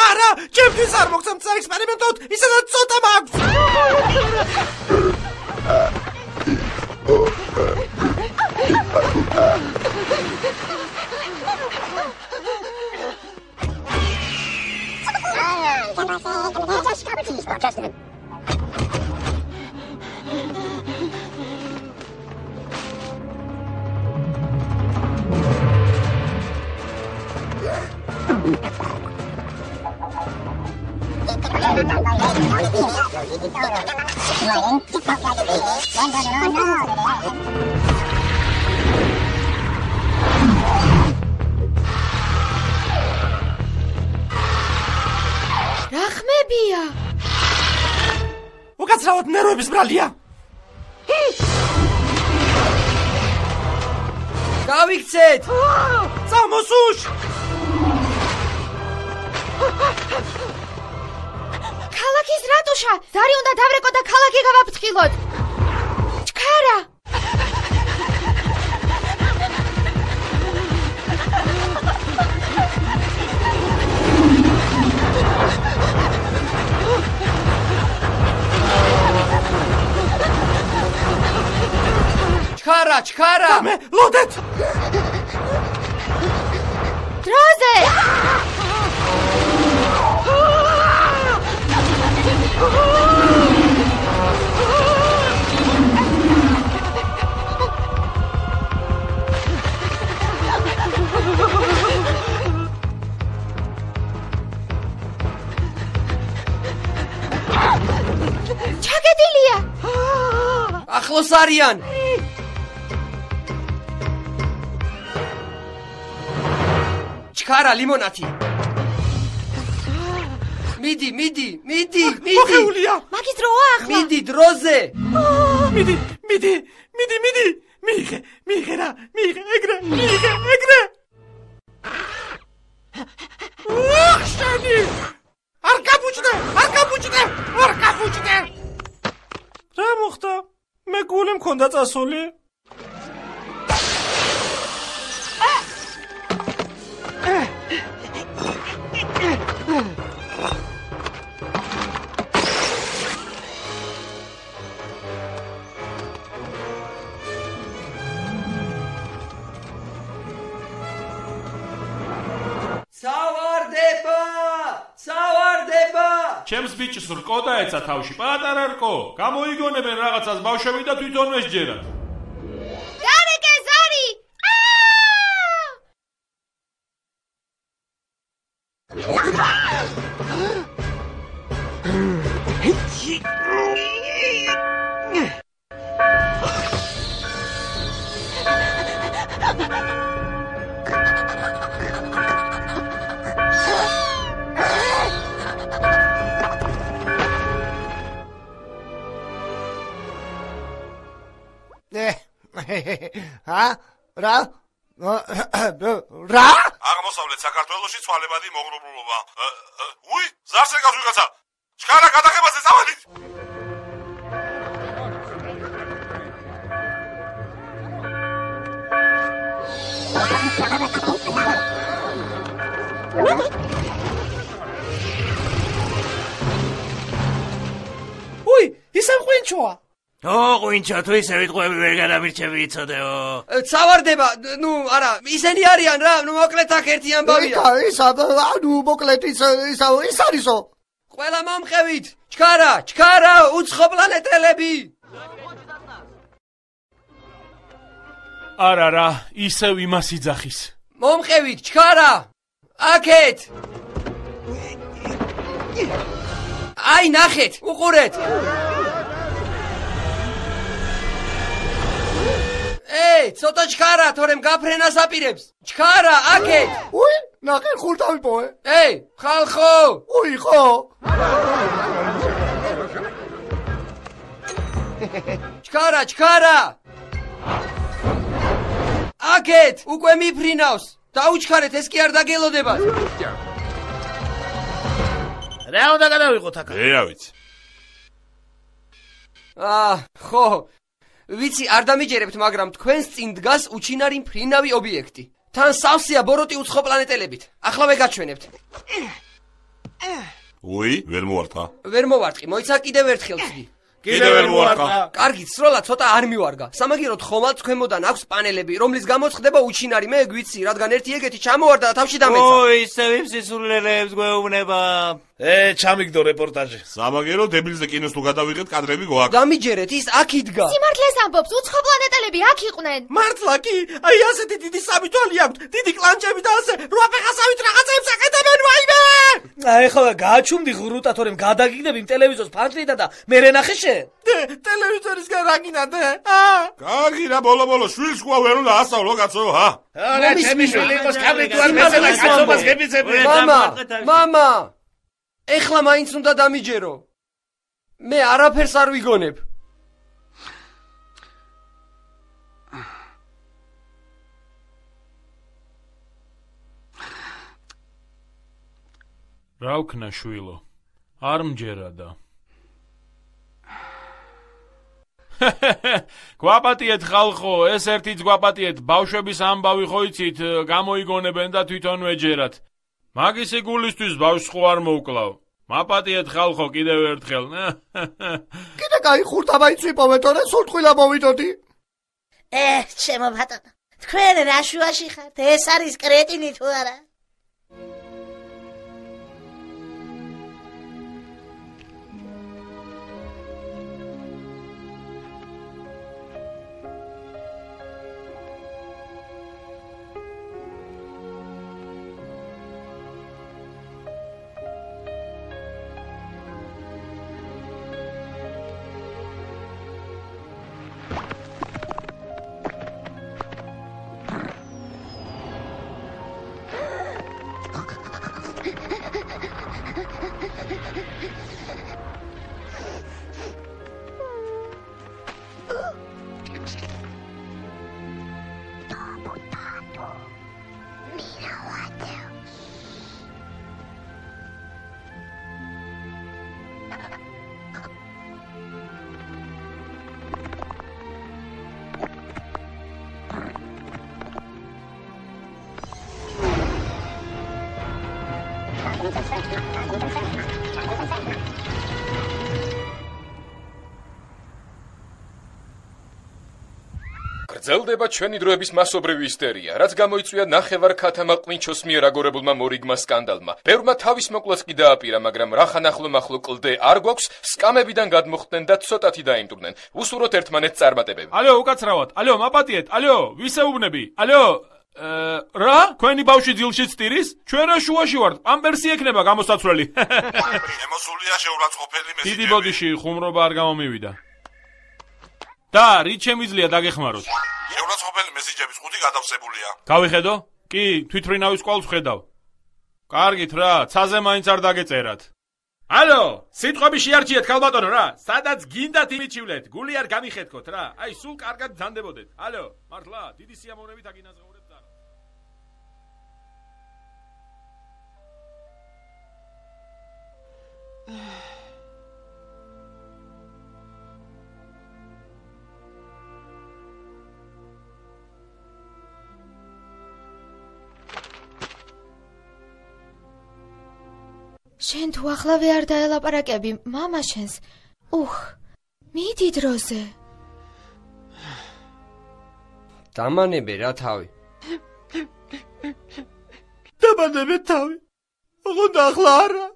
არა, ჩემთვის არ მოგცემ საექსპერიმენტოდ, ისედაც ცოტა მაქვს. არიან! ჩქარა ლიმონათი. მიდი, მიდი, მიდი, მიდი. მოხეულია. მაგის დროა ახლა. მიდი დროზე. მიდი, მიდი, მიდი, მიდი. ბიჭს რკო დაეცა თავში, პატარა რკო. გამოიგონებენ რაღაცას ბავშვები და თვითონ ესჯერათ. ა? რა? რა? აღმოსავლეთ საქართველოში ცვალებადი მოღრუბლულობა. ე, უი, ზარს ეკავს ვიღაცა. ჩქარა გადაღებაზე წავედით. უი, ისე ყვინჩოა. ო, ღვინჩო, თუ ისე ვიტყვები ვერ გადამირჩები იცოდეო. ცავარდება, ნუ არა, ისენი არიან რა, ნუ მოკლედ აქ ერთი ამბავია. ისა ანუ მოკლედ ის ისა ის არისო ყველა მომყევით, ჩქარა, ჩქარა, უცხო პლანეტელები. არა რა, ისევ იმას იძახის. მომყევით, ჩქარა. აქეთ. აი, ნახეთ, უყურეთ. ე, ცოტა ჩქარა, თორემ გაფრენას აპირებს. ჩქარა, აქეთ. უი ნახე ხურთავი პოე ე, ხალხო. უი ხო ჩქარა, ჩქარა. აქეთ, უკვე მიფრინავს. დაუჩქარეთ, ეს კი არ დაგელოდებათ. რა უნდა გადავიღოთ აქ? ვერა ვიცი. აა, ხო. ვიცი, არ დამიჯერებთ, მაგრამ თქვენს წინ დგას უჩინარი მფრინავი ობიექტი. თან სავსეა ბოროტი უცხო პლანეტელებით. ახლავე გაჩვენებთ. უი, ვერ მოვართა. ვერ მოვარტყი, მოიცა კიდევ ერთხელ ცდი. კიდევ ვერ მოვართა. კარგი, სროლა ცოტა არ მივარგა. სამაგიეროდ ხომალდ ქვემოდან აქვს პანელები, რომლის გამოც ხდება უჩინარი, მე გვიცი, რადგან ერთი ეგეთი ჩამოვარდა და თავში დამეცა. ო, ისე ვიფსისულელებს გვეუბნება. ე, ჩამიგდო რეპორტაჟი. სამაგერო დებილზე კინოს თუ გადავიღეთ, კადრები გვაქვს. დამიჯერეთ, ის აქ იდგა. სიმართლეს ამბობს, უცხო პლანეტელები აქ იყვნენ. მართლა კი, აი ასეთი დიდი სამი თვალი აქვს, დიდი კლანჭები და ასე, რვა ფეხასავით რაღაცებს აკეთებენ, ვაიმე! აი ხო გააჩუმდი ღრუტა თორემ გადაგიგდები იმ ტელევიზორს ფანტლიდა და მე რენახე შენ? ტელევიზორისგან რა გინადე? აა! კარგი რა, ბოლო-ბოლო შვილს ყვა ვერ უნდა ასწავლო, კაცო, ჰა? არა, ჩემი შვილი იყოს კაბრი თუ არ მეცემა კაცობას გებიცები. მამა, მამა. ეხლა მაინც უნდა დამიჯერო. მე არაფერს არ ვიგონებ. რა ვქნა შვილო? არ მჯერა და. გვაპატიეთ ხალხო, ეს ერთიც გვაპატიეთ, ბავშვების ამბავი ხო იცით, გამოიგონებენ და თვითონ ვეჯერათ. მაგისი გულისთვის ბავშვს ხო არ მოუკლავ. მაპატიეთ ხალხო კიდევ ერთხელ. კიდე კაი ხურთავა იწვიპოვე თორე სულტყვილა მოვიდოდი ე, ჩემო ბატონო. თქვენ რა შუაში ხართ? ეს არის კრეტინი თუ არა? გრძელდება ჩვენი დროების მასობრივი ისტერია, რაც გამოიწვია ნახევარ ქათამა ყვინჩოს მიერ აგორებულმა მორიგმა სკანდალმა. ბევრმა თავის მოკლას კი დააპირა, მაგრამ რახან ახლო მახლო კლდე არ გვაქვს, სკამებიდან გადმოხდნენ და ცოტათი დაიმტვრნენ. უსურვოთ ერთმანეთს წარმატებები. ალო, უკაცრავად. ალო, მაპატიეთ. ალო, ვისეუბნები? ალო, აა, რა? ქვენი ბავშვი ძილში წტირის? ჩვენ რა შუაში ვართ? პამპერსი ექნება გამოსაცვლელი. შემოსულია შეურაცხყოფელი მესიჯები. დიდი ბოდიში ხუმრობა არ გამომივიდა. და რით შემიძლია დაგეხმაროთ? შეურაცხყოფელი მესიჯების ხუთი გადავსებულია. გავიხედო? კი, თვითრინავის კვალს ხედავ. კარგით რა, ცაზე მაინც არ დაგეწერათ. ალო, სიტყვები შეარჩიეთ ხალბატონო რა. სადაც გინდათ იმიჩივლეთ, გული არ გამიხეთქოთ რა. აი, სულ კარგად ძანდებოდეთ. ალო, მართლა, დიდი სიამოვნებით აგინაზღაურებ ძარო. შენ თუ ახლავე არ დაელაპარაკები მამა შენს. უხ, მიდი დროზე. დამანებე რა თავი. დამანებე თავი. ოღონდ ახლა არა.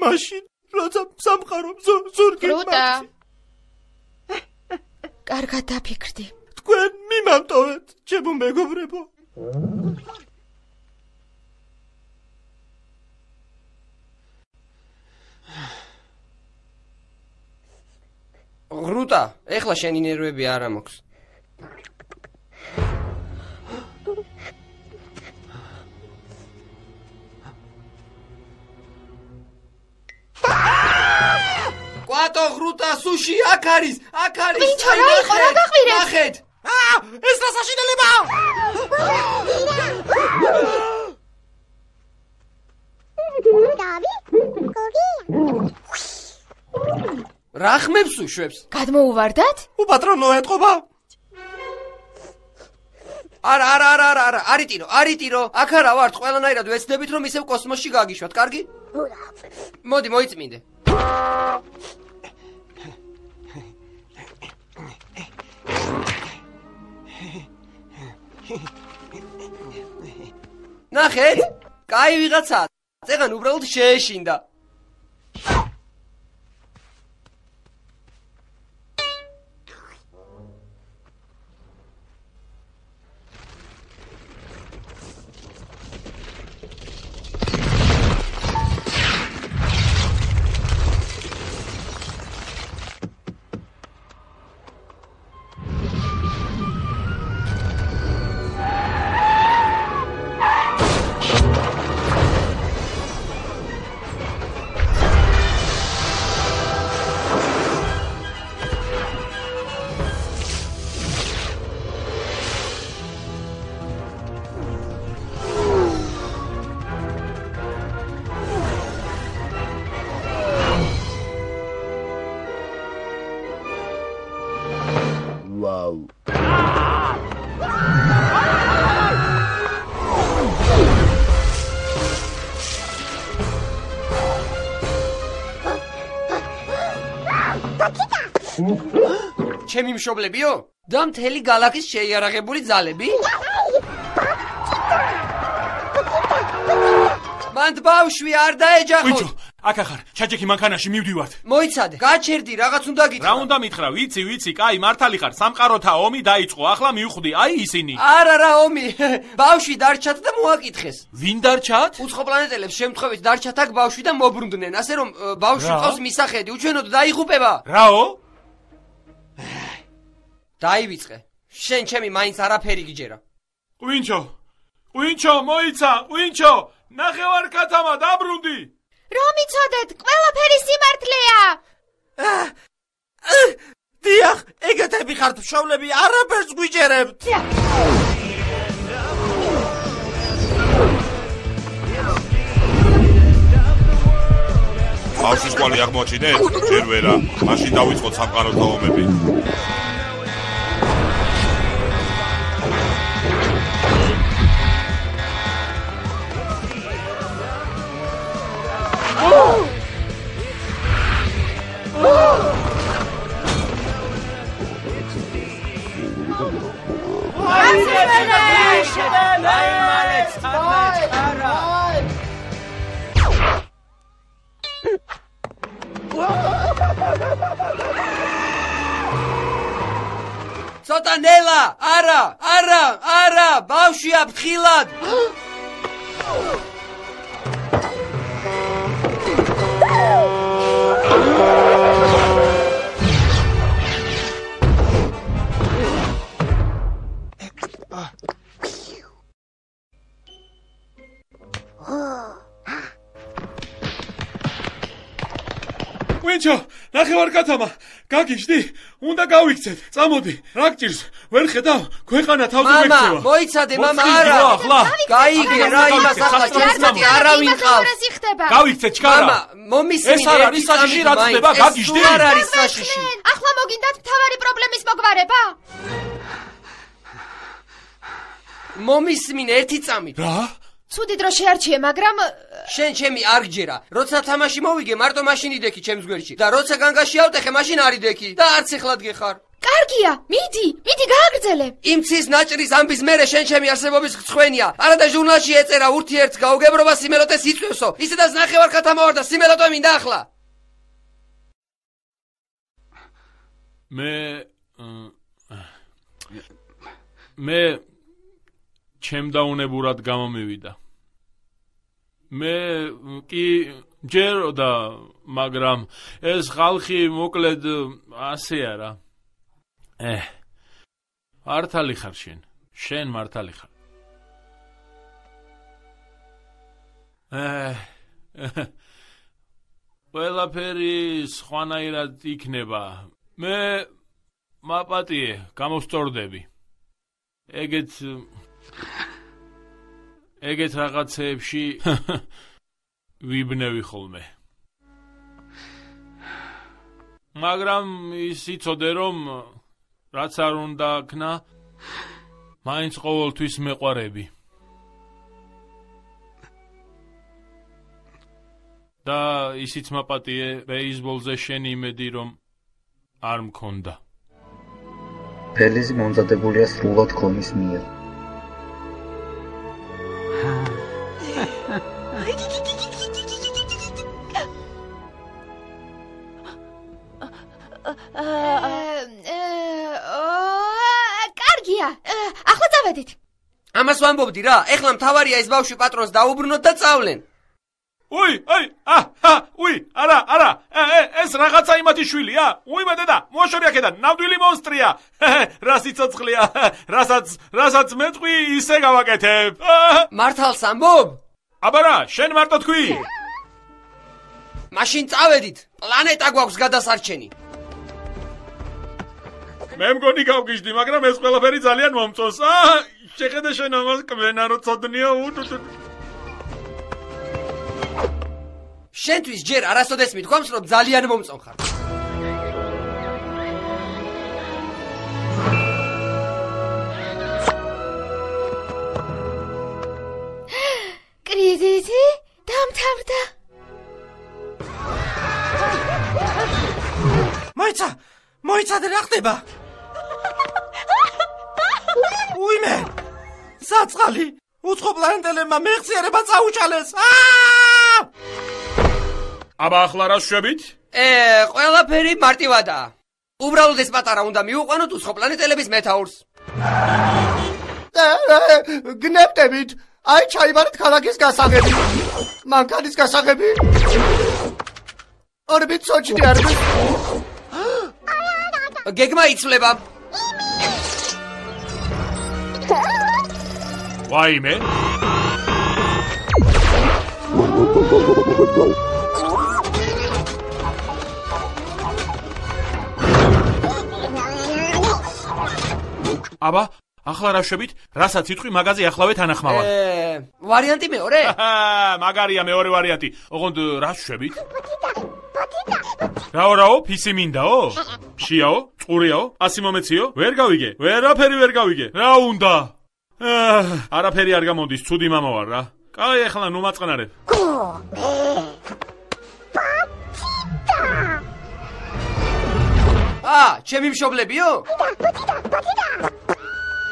მაშინ როცა სამყარო ზურგი რუტა. კარგად დაფიქრდი. თქვენ მიმამტოვეთ, ჩემო მეგობრებო. ღრუტა, ეხლა შენი ნერვები არ ამოქს. კვატო ღრუტა სუში აქ არის, აქ არის. ვინჩო რა იყო, რა გაყვირეთ? ნახეთ. აა, ეს რა საშინელებაა? რა ხმებს უშვებს? გადმოუვარდათ? უპატრონო ეთყობა? არა, არა, არა, არა, არა, არიტირო, არიტირო. აქ არა ვართ, ყველანაირად ვეცდებით რომ ისევ კოსმოსში გაგიშვათ, კარგი? მოდი, მოიწმინდე. ნახეთ? კაი ვიღაცა. წეგან უბრალოდ შეეშინდა. ჩემი მშობლებიო? და მთელი galaxy-ის შეიარაღებული ძალები? მანდ ბავშვი არ დაეჯახო. ვიჩო, აქ ახარ, ჩაჯექი მანქანაში მივდივართ. მოიცადე, გაჩერდი, რაღაც უნდა გითხრა. რა უნდა მითხრა? ვიცი, ვიცი, კაი, მართალი ხარ. სამყაროთა ომი დაიწყო. ახლა მივხვდი, აი ისინი. არა რა ომი, ბავშვი დარჩათ და მოაკითხეს. ვინ დარჩათ? უცხო პლანეტელებს შემთხვევით დარჩათ აქ ბავშვი და მობრუნდნენ, ასე რომ ბავშვი რა? ყავს მისახედი, უჩვენოდ დაიღუპება. რაო? დაივიწყე. შენ ჩემი მაინც არაფერი გიჯერა. ყვინჩო. ყვინჩო, მოიცა, ყვინჩო. ნახევარ ქათამა დაბრუნდი. რომ იცოდეთ, ყველაფერი სიმართლეა. დიახ, ეგეთები ხართ მშობლები, არაფერს გვიჯერებთ. ბავშვის კვალი აღმოაჩინეთ? ჯერ ვერა. მაშინ დავიწყოთ სამყაროთა ომები. ნახევარ ქათამა. გაგიჟდი? უნდა გავიქცეთ. წამოდი. რა გჭირს? ვერ ხედავ? ქვეყანა თავზე მამა, მეკცევა. მოიცადე, მამა, არა. რა, ახლა. გაიგე რა იმას ახლა ჭირსმეთი არავინ ყავს. გავიქცეთ ჩქარა. მამა, მომისმინე. ეს არ არის საშიში რა წდება, გაგიჟდი? ეს არ არის საშიში. ახლა მოგინდათ მთავარი პრობლემის მოგვარება? მომისმინე ერთი წამით. რა? ცუდი დრო შეარჩიე, მაგრამ შენ ჩემი არ გჯერა. როცა თამაში მოვიგე, მარტო მაშინ იდექი ჩემს გვერდში და როცა განგაში ავტეხე, მაშინ არ იდექი და არც ეხლა დგეხარ. კარგია, მიდი, მიდი გააგრძელე. იმ ცის ნაჭრის ამბის მერე შენ ჩემი არსებობის გწხვენია. არადა ჟურნალში ეწერა ურთიერთს გაუგებრობა სიმელოტეს იწვევსო. ისედაც ნახევარ ხათა მოვარ და სიმელოტე მინდა ახლა. მე მე ჩემ დაუნებურად გამომივიდა. მე კი ჯეროდა, მაგრამ ეს ხალხი მოკლედ ასე არა. ე მართალი ხარ შენ. შენ მართალი ხარ. ე ყველაფერი სხვანაირად იქნება. მე მაპატიე, გამოსწორდები. ეგეც ეგეც რაღაცეებში ვიბნევი ხოლმე. მაგრამ ის იცოდე რომ რაც არ უნდა ქნა მაინც ყოველთვის მეყარები. და ისიც მაპატიე ბეისბოლზე შენი იმედი რომ არ მქონდა. ფელიზი მომზადებულია სრულად ქონის მიერ. ამას ვამბობდი რა, ეხლა მთავარია ეს ბავშვი პატრონს დაუბრუნოთ და წავლენ. უი, აი, ა, ა, უი, არა, არა. ეს რაღაცა იმათი შვილია? უი, მე დედა, მოშორი აქედან, ნამდვილი მონსტრია. რა სიცოცხლეა, რასაც, რასაც მე თქვი, ისე გავაკეთებ. მართალს ამბობ? აბა რა, შენ მარტო თქვი? მაშინ წავედით. პლანეტა გვაქვს გადასარჩენი. მე მგონი გავგიჟდი, მაგრამ ეს ყველაფერი ძალიან მომწონს. აა, შეხედე შენ ამას კვენა რო წოდნია უტუტუ. შენთვის ჯერ არასოდეს მithქვამს რომ ძალიან მომწონხარ. კრიზისი დამთავრდა. მოიცა, მოიცადე რა ხდება? უიმე! საწყალი! უცხო პლანეტელებმა მეხსიერება წაუჭალეს. აა! აბა ახლა რა შვებით? ე, ყველაფერი მარტივადაა. უბრალოდ ეს პატარა უნდა მიუყვანოთ უცხო პლანეტელების მეტაურს. გნებდებით. აი ჩაიბარეთ ქალაქის გასაღები. მანქანის გასაღები. ორბით სოჭდი არის. გეგმა იცვლება. ვაიმე? აბა, ახლა რა შვებით? რასაც იტყვი მაგაზე ახლავე თანახმავა. ე, ვარიანტი მეორე? მაგარია მეორე ვარიანტი. ოღონდ რა შვებით? რაო რაო, ფისი მინდაო? შიაო, წურიაო, ასი მომეციო? ვერ გავიგე. ვერაფერი ვერ გავიგე. რა უნდა? არაფერი არ გამოდის, ცუდი მამა ვარ რა. კაი, ახლა ნუ მაწყნარებ. აა, ჩემი მშობლებიო?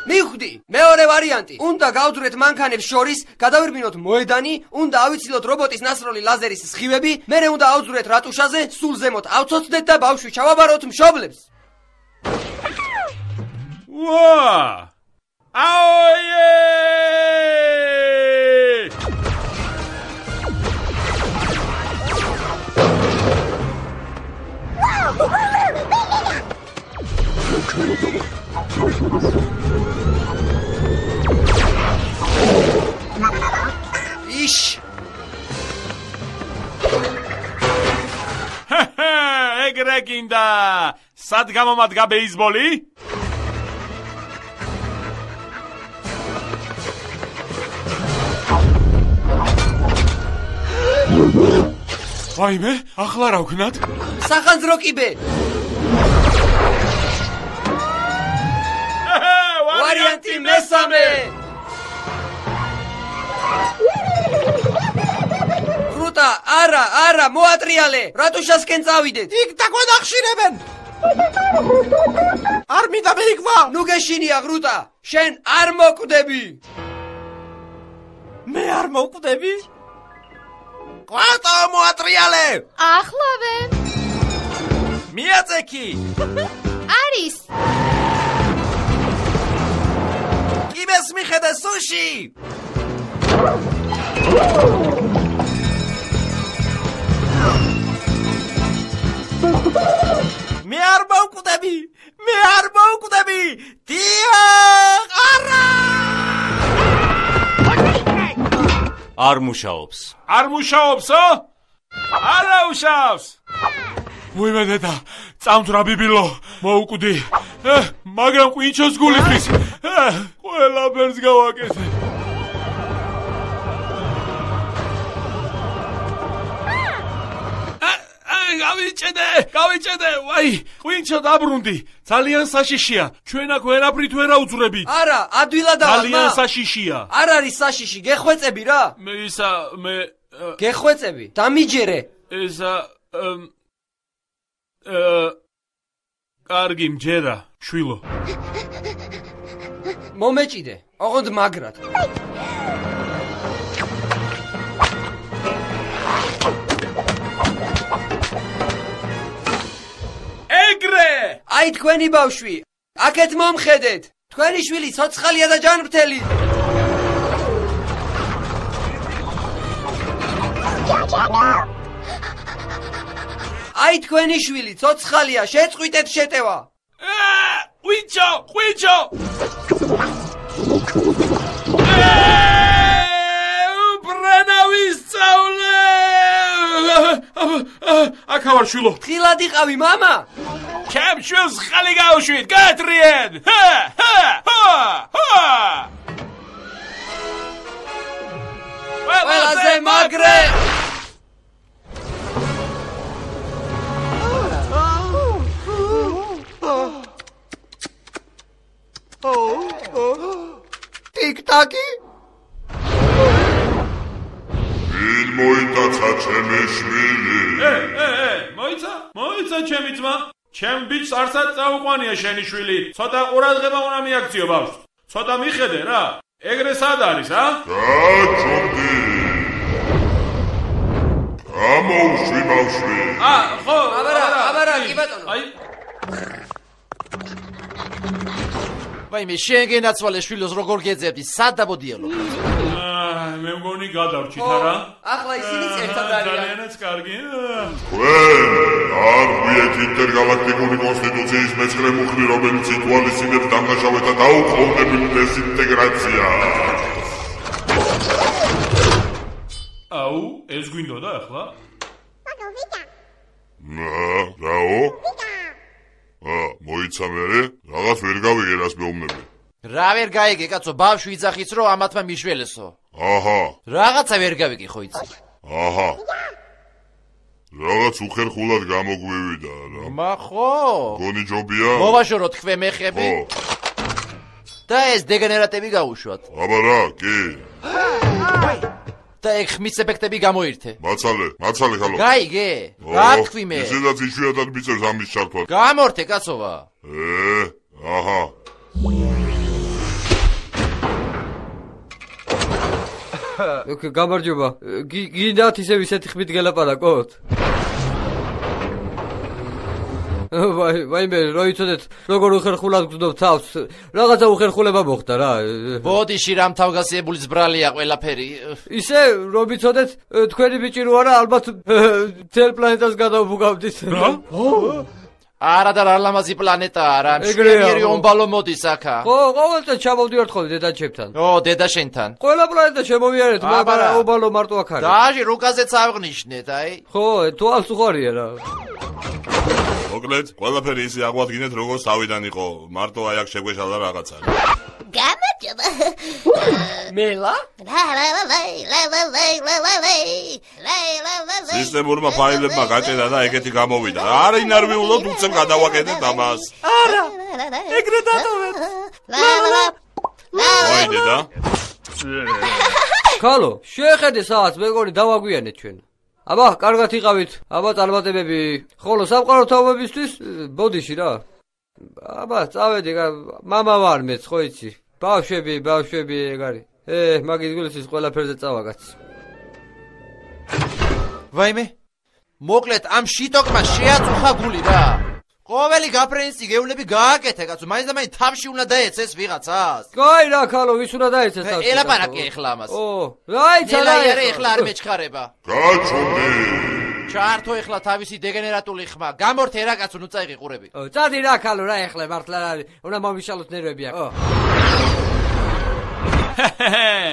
მიხვდი, მეორე ვარიანტი. უნდა გავძვრეთ მანქანებს შორის, გადავირბინოთ მოედანი, უნდა ავიცილოთ რობოტის ნასროლი ლაზერის სხივები, მერე უნდა ავძვრეთ რატუშაზე, სულ ზემოთ ავცოცდეთ და ბავშვი ჩავაბაროთ მშობლებს. ვა! აოიე! იშ! ეგრე გინდა! სად გამომადგა ბეისბოლი? ვაიმე, ახლა რა ვქნათ? სახანძრო კიბე. ვარიანტი მესამე. არა, არა, მოატრიალე. რატუშასკენ წავიდეთ. იქ დაგვენახშირებენ. არ მინდა მეიქვა. ნუ გეშინია ღრუტა. შენ არ მოკვდები. მე არ მოკვდები? ყვატო მოატრიალე. ახლავე. მიაწექი. არის. კიბეს მიხედე სუში. მე არ მოვკვდები. მე არ მოვკვდები. დიახ! არა! არ მუშაობს. არ მუშაობსო? არა უშავს. ვიმე დედა, წამთრა ბიბილო, მოუკვდი. მაგრამ ყვინჩოს გულისთვის. ე, ყველაფერს გავაკეთე. აი, გავიჭედე, გავიჭედე. ვაი, ყვინჩო დაბრუნდი. ძალიან საშიშია. ჩვენ აქ ვერაფრით ვერ აუძვრებით. არა, ადვილად დავა. ძალიან საშიშია. არ არის საშიში, გეხვეწები რა. მე ისა მე გეხვეწები, დამიჯერე. ემ, აა კარგი მჯერა, შვილო. მომეჭიდე, ოღონდ მაგრად. აი თქვენი ბავშვი, აქეთ მომხედეთ. თქვენი შვილი ცოცხალია და ჯანმრთელი. აი თქვენი შვილი ცოცხალია, შეწყვიტეთ შეტევა. ყვინჩო, ყვინჩო! ბრანავის წავლე! აქ ვარ შვილო. ხილად იყავი, მამა? ჩემ შვილს ხალი გაუშვით, გატრიენ! ჰა, ჰა, ჰა, ჰა! ყველაზე მაგრე! ტიკ-ტაკი? ვინ მოიტაცა ჩემი შვილი? ე, ე, ე, მოიცა? მოიცა ჩემი ძმა. ჩემ ბიჭს არცად წაუყვანია შენი შვილი. ცოტა ყურადღება უნდა მიაქციო ბავშვს. ცოტა მიხედე რა. ეგრე სად არის, ა? გაჩვდი. ამოუშვი ბავშვი. ა, ხო, აბარა, აბარა, კი ბატონო. აი, ვაი მე შენ გენაცვალე შვილოს როგორ გეძებდი სად დაბოდიელო აა, მე მგონი გადავრჩით არა? ახლა ისინიც ერთად არიან. ძალიანაც კარგი. აა. თქვენ არ ღვიეთ ინტერგალაქტიკური კონსტიტუციის მეცხრე მუხლი, რომელიც ითვალისწინებს დამნაშავეთა დაუყოვნებელ დეზინტეგრაცია. აუ, ეს გვინდოდა ახლა? ნა, რაო? ა, მოიცა მე, რაღაც ვერ გავიგე რას მეუბნები. რა ვერ გაიგე კაცო ბავშვი იძახის რომ ამათმა მიშველესო აჰა, რაღაცა ვერ გავიგე ხო იცი აჰა. რაღაც უხერხულად გამოგვივიდა რა. მა ხო გონი ჯობია? მოვაშორო თქვენ მეხები და ეს დეგენერატები გაუშვათ აბა რა, კი. და ეგ ხმის ეფექტები გამოირთე მაცალე, მაცალე ხალო. გაიგე თქვი მე ისედაც იშვიათად მიწევს ამის ჩართვა. გამორთე კაცოვა ე, აჰა. ოკეი, გამარჯობა. გი- გინდათ ისევ ისეთი ხმით გელაპარაკოთ? ვაი, ვაი მე როიცოდეთ როგორ უხერხულად გძნობ თავს. რაღაცა უხერხულება მოხდა რა. ბოდიში რამ თავგასიებული ზბრალია ყველაფერი ისე რომ ვიცოდეთ თქვენი ბიჭი რო არა ალბათ თელ პლანეტას გადავუგავდით. რა? არა და რა ლამაზი პლანეტაა რა ეგრეა, მშვენიერი ხო. ომბალო მოდის აქა ხო, ყოველწელს ჩამოვდივართ ხოლმე დედაჩებთან. ო დედა შენთან ყველა პლანეტა შემოვიარეთ, მაგრამ ობალო მარტო აქ არის. დაჟე რუკაზეც ავღნიშნეთ აი ხო, თვალს უხარია რა. მოკლედ, ყველაფერი ისე აღვადგინეთ, როგორც თავიდან იყო. მარტო აი აქ შეგვეშალა რაღაცა. გამარჯობა. მელა? სისტემურმა ფაილებმა გაჭედა და ეგეთი გამოვიდა. არ ინარვიულოთ, უცებ გადავაკეთეთ ამას. არა. ეგრე დატოვეთ. ლა ლა. ოი დედა. ქალო, შეხედე საათს, მეგონი დავაგვიანეთ ჩვენ. აბა, კარგად იყავით. აბა, წარმატებები. ხოლო სამყარო თაობებისთვის ბოდიში რა. აბა, წავედი, мама ვარ მეც, ხო იცი. ბავშვები, ბავშვები ეგ არის. ე, მაგის გულისთვის ყველაფერზე წავაგაც. ვაიმე. მოკლედ ამ შიტოკმა შეაწუხა გული რა. ყოველი გაფრენსი გეულები გააკეთე კაცო, მაინც და მაინც თავში უნდა დაეცეს ვიღაცას. კაი რა, ქალო, ვის უნდა დაეცეს თავში? ელაპარაკე ახლა ამას. ო, აი, ჩალა. ელაი ახლა არ მეჩხარება. გაჩუნდი. ჩართო ახლა თავისი დეგენერატული ხმა. გამორთე რა კაცო, ნუ წაიღი ყურები. ო, წადი რა, ქალო, რა ახლა მართლა რა არის? უნდა მომიშალოთ ნერვები აქ. ო.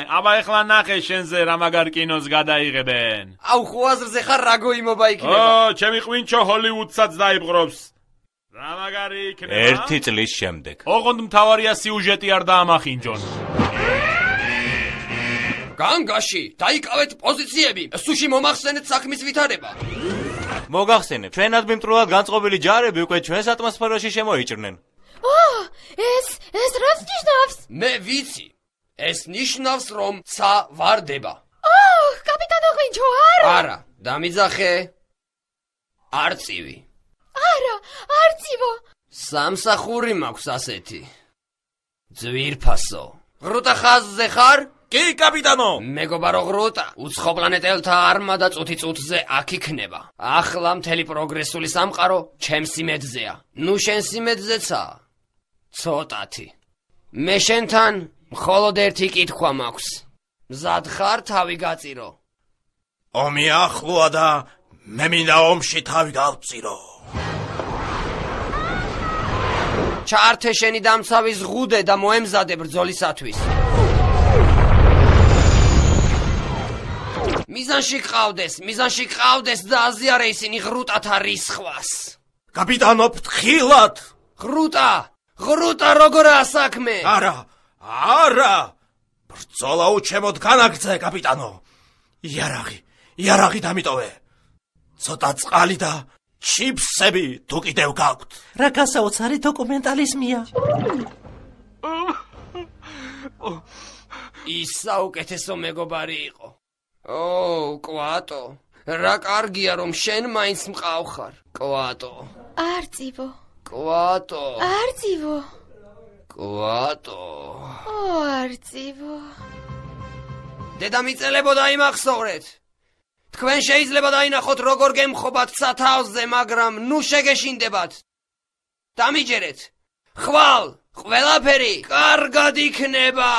აბა ეხლა ნახე შენზე რა მაგარ კინოს გადაიღებენ. აუ ხო აზრზე ხარ რა გოიმობა იქნება. ო, ჩემი ყვინჩო ჰოლივუდსაც დაიბრობს. რა მაგარი იქნება? ერთი წლის შემდეგ. ოღონდ მთავარია სიუჟეტი არ დაამახინჯონ. განგაში, დაიკავეთ პოზიციები. სუში მომახსენეთ საქმის ვითარება. მოგახსენებ, ჩვენ ადმინტრულად განწყობილი ჯარები უკვე ჩვენს ატმოსფეროში შემოიჭრნენ. ო, ეს ეს რას ნიშნავს? მე ვიცი. ეს ნიშნავს, რომ ცა ვარდება. ო, კაპიტანო ღვინჩო, არა. არა, დამიძახე. არწივი. არა, არწივო. სამსახური მაქვს ასეთი. ძვირფასო. ღრუტა ხაზზე ხარ? კი, კაპიტანო. მეგობარო ღრუტა, უცხო პლანეტელთა არმადა წუთი წუთზე აქ იქნება. ახლა მთელი პროგრესული სამყარო ჩემს იმედზეა. ნუ შენ იმედზეცა? ცოტათი. მე შენთან მხოლოდ ერთი კითხვა მაქვს. მზად ხარ თავი გაწირო? ომი ახლოა და მე მინდა ომში თავი გავწირო. ჩართე შენი დამცავი ზღუდე და მოემზადე ბრძოლისათვის. მიზანში ყავდეს, მიზანში ყავდეს და აზიარე ისინი ღრუტათა რისხვას. კაპიტანო, ფთხილად! ღრუტა! ღრუტა როგორაა საქმე? არა, არა! ბრძოლა უჩემოდ განაგრძე, კაპიტანო. იარაღი, იარაღი დამიტოვე. ცოტა წყალი და ჩიფსები თუ კიდევ გაქვთ. რა გასაოცარი დოკუმენტალიზმია. ის საუკეთესო მეგობარი იყო. ო, კვატო. რა კარგია რომ შენ მაინც მყავხარ, კვატო. არწივო. კვატო. არწივო. კვატო. ო, არწივო. დედამიწელებოდა იმახსოვრეთ. თქვენ შეიძლება დაინახოთ როგორ გემხობათ სათავზე, მაგრამ ნუ შეგეშინდებათ. დამიჯერეთ. ხვალ, ყველაფერი კარგად იქნება.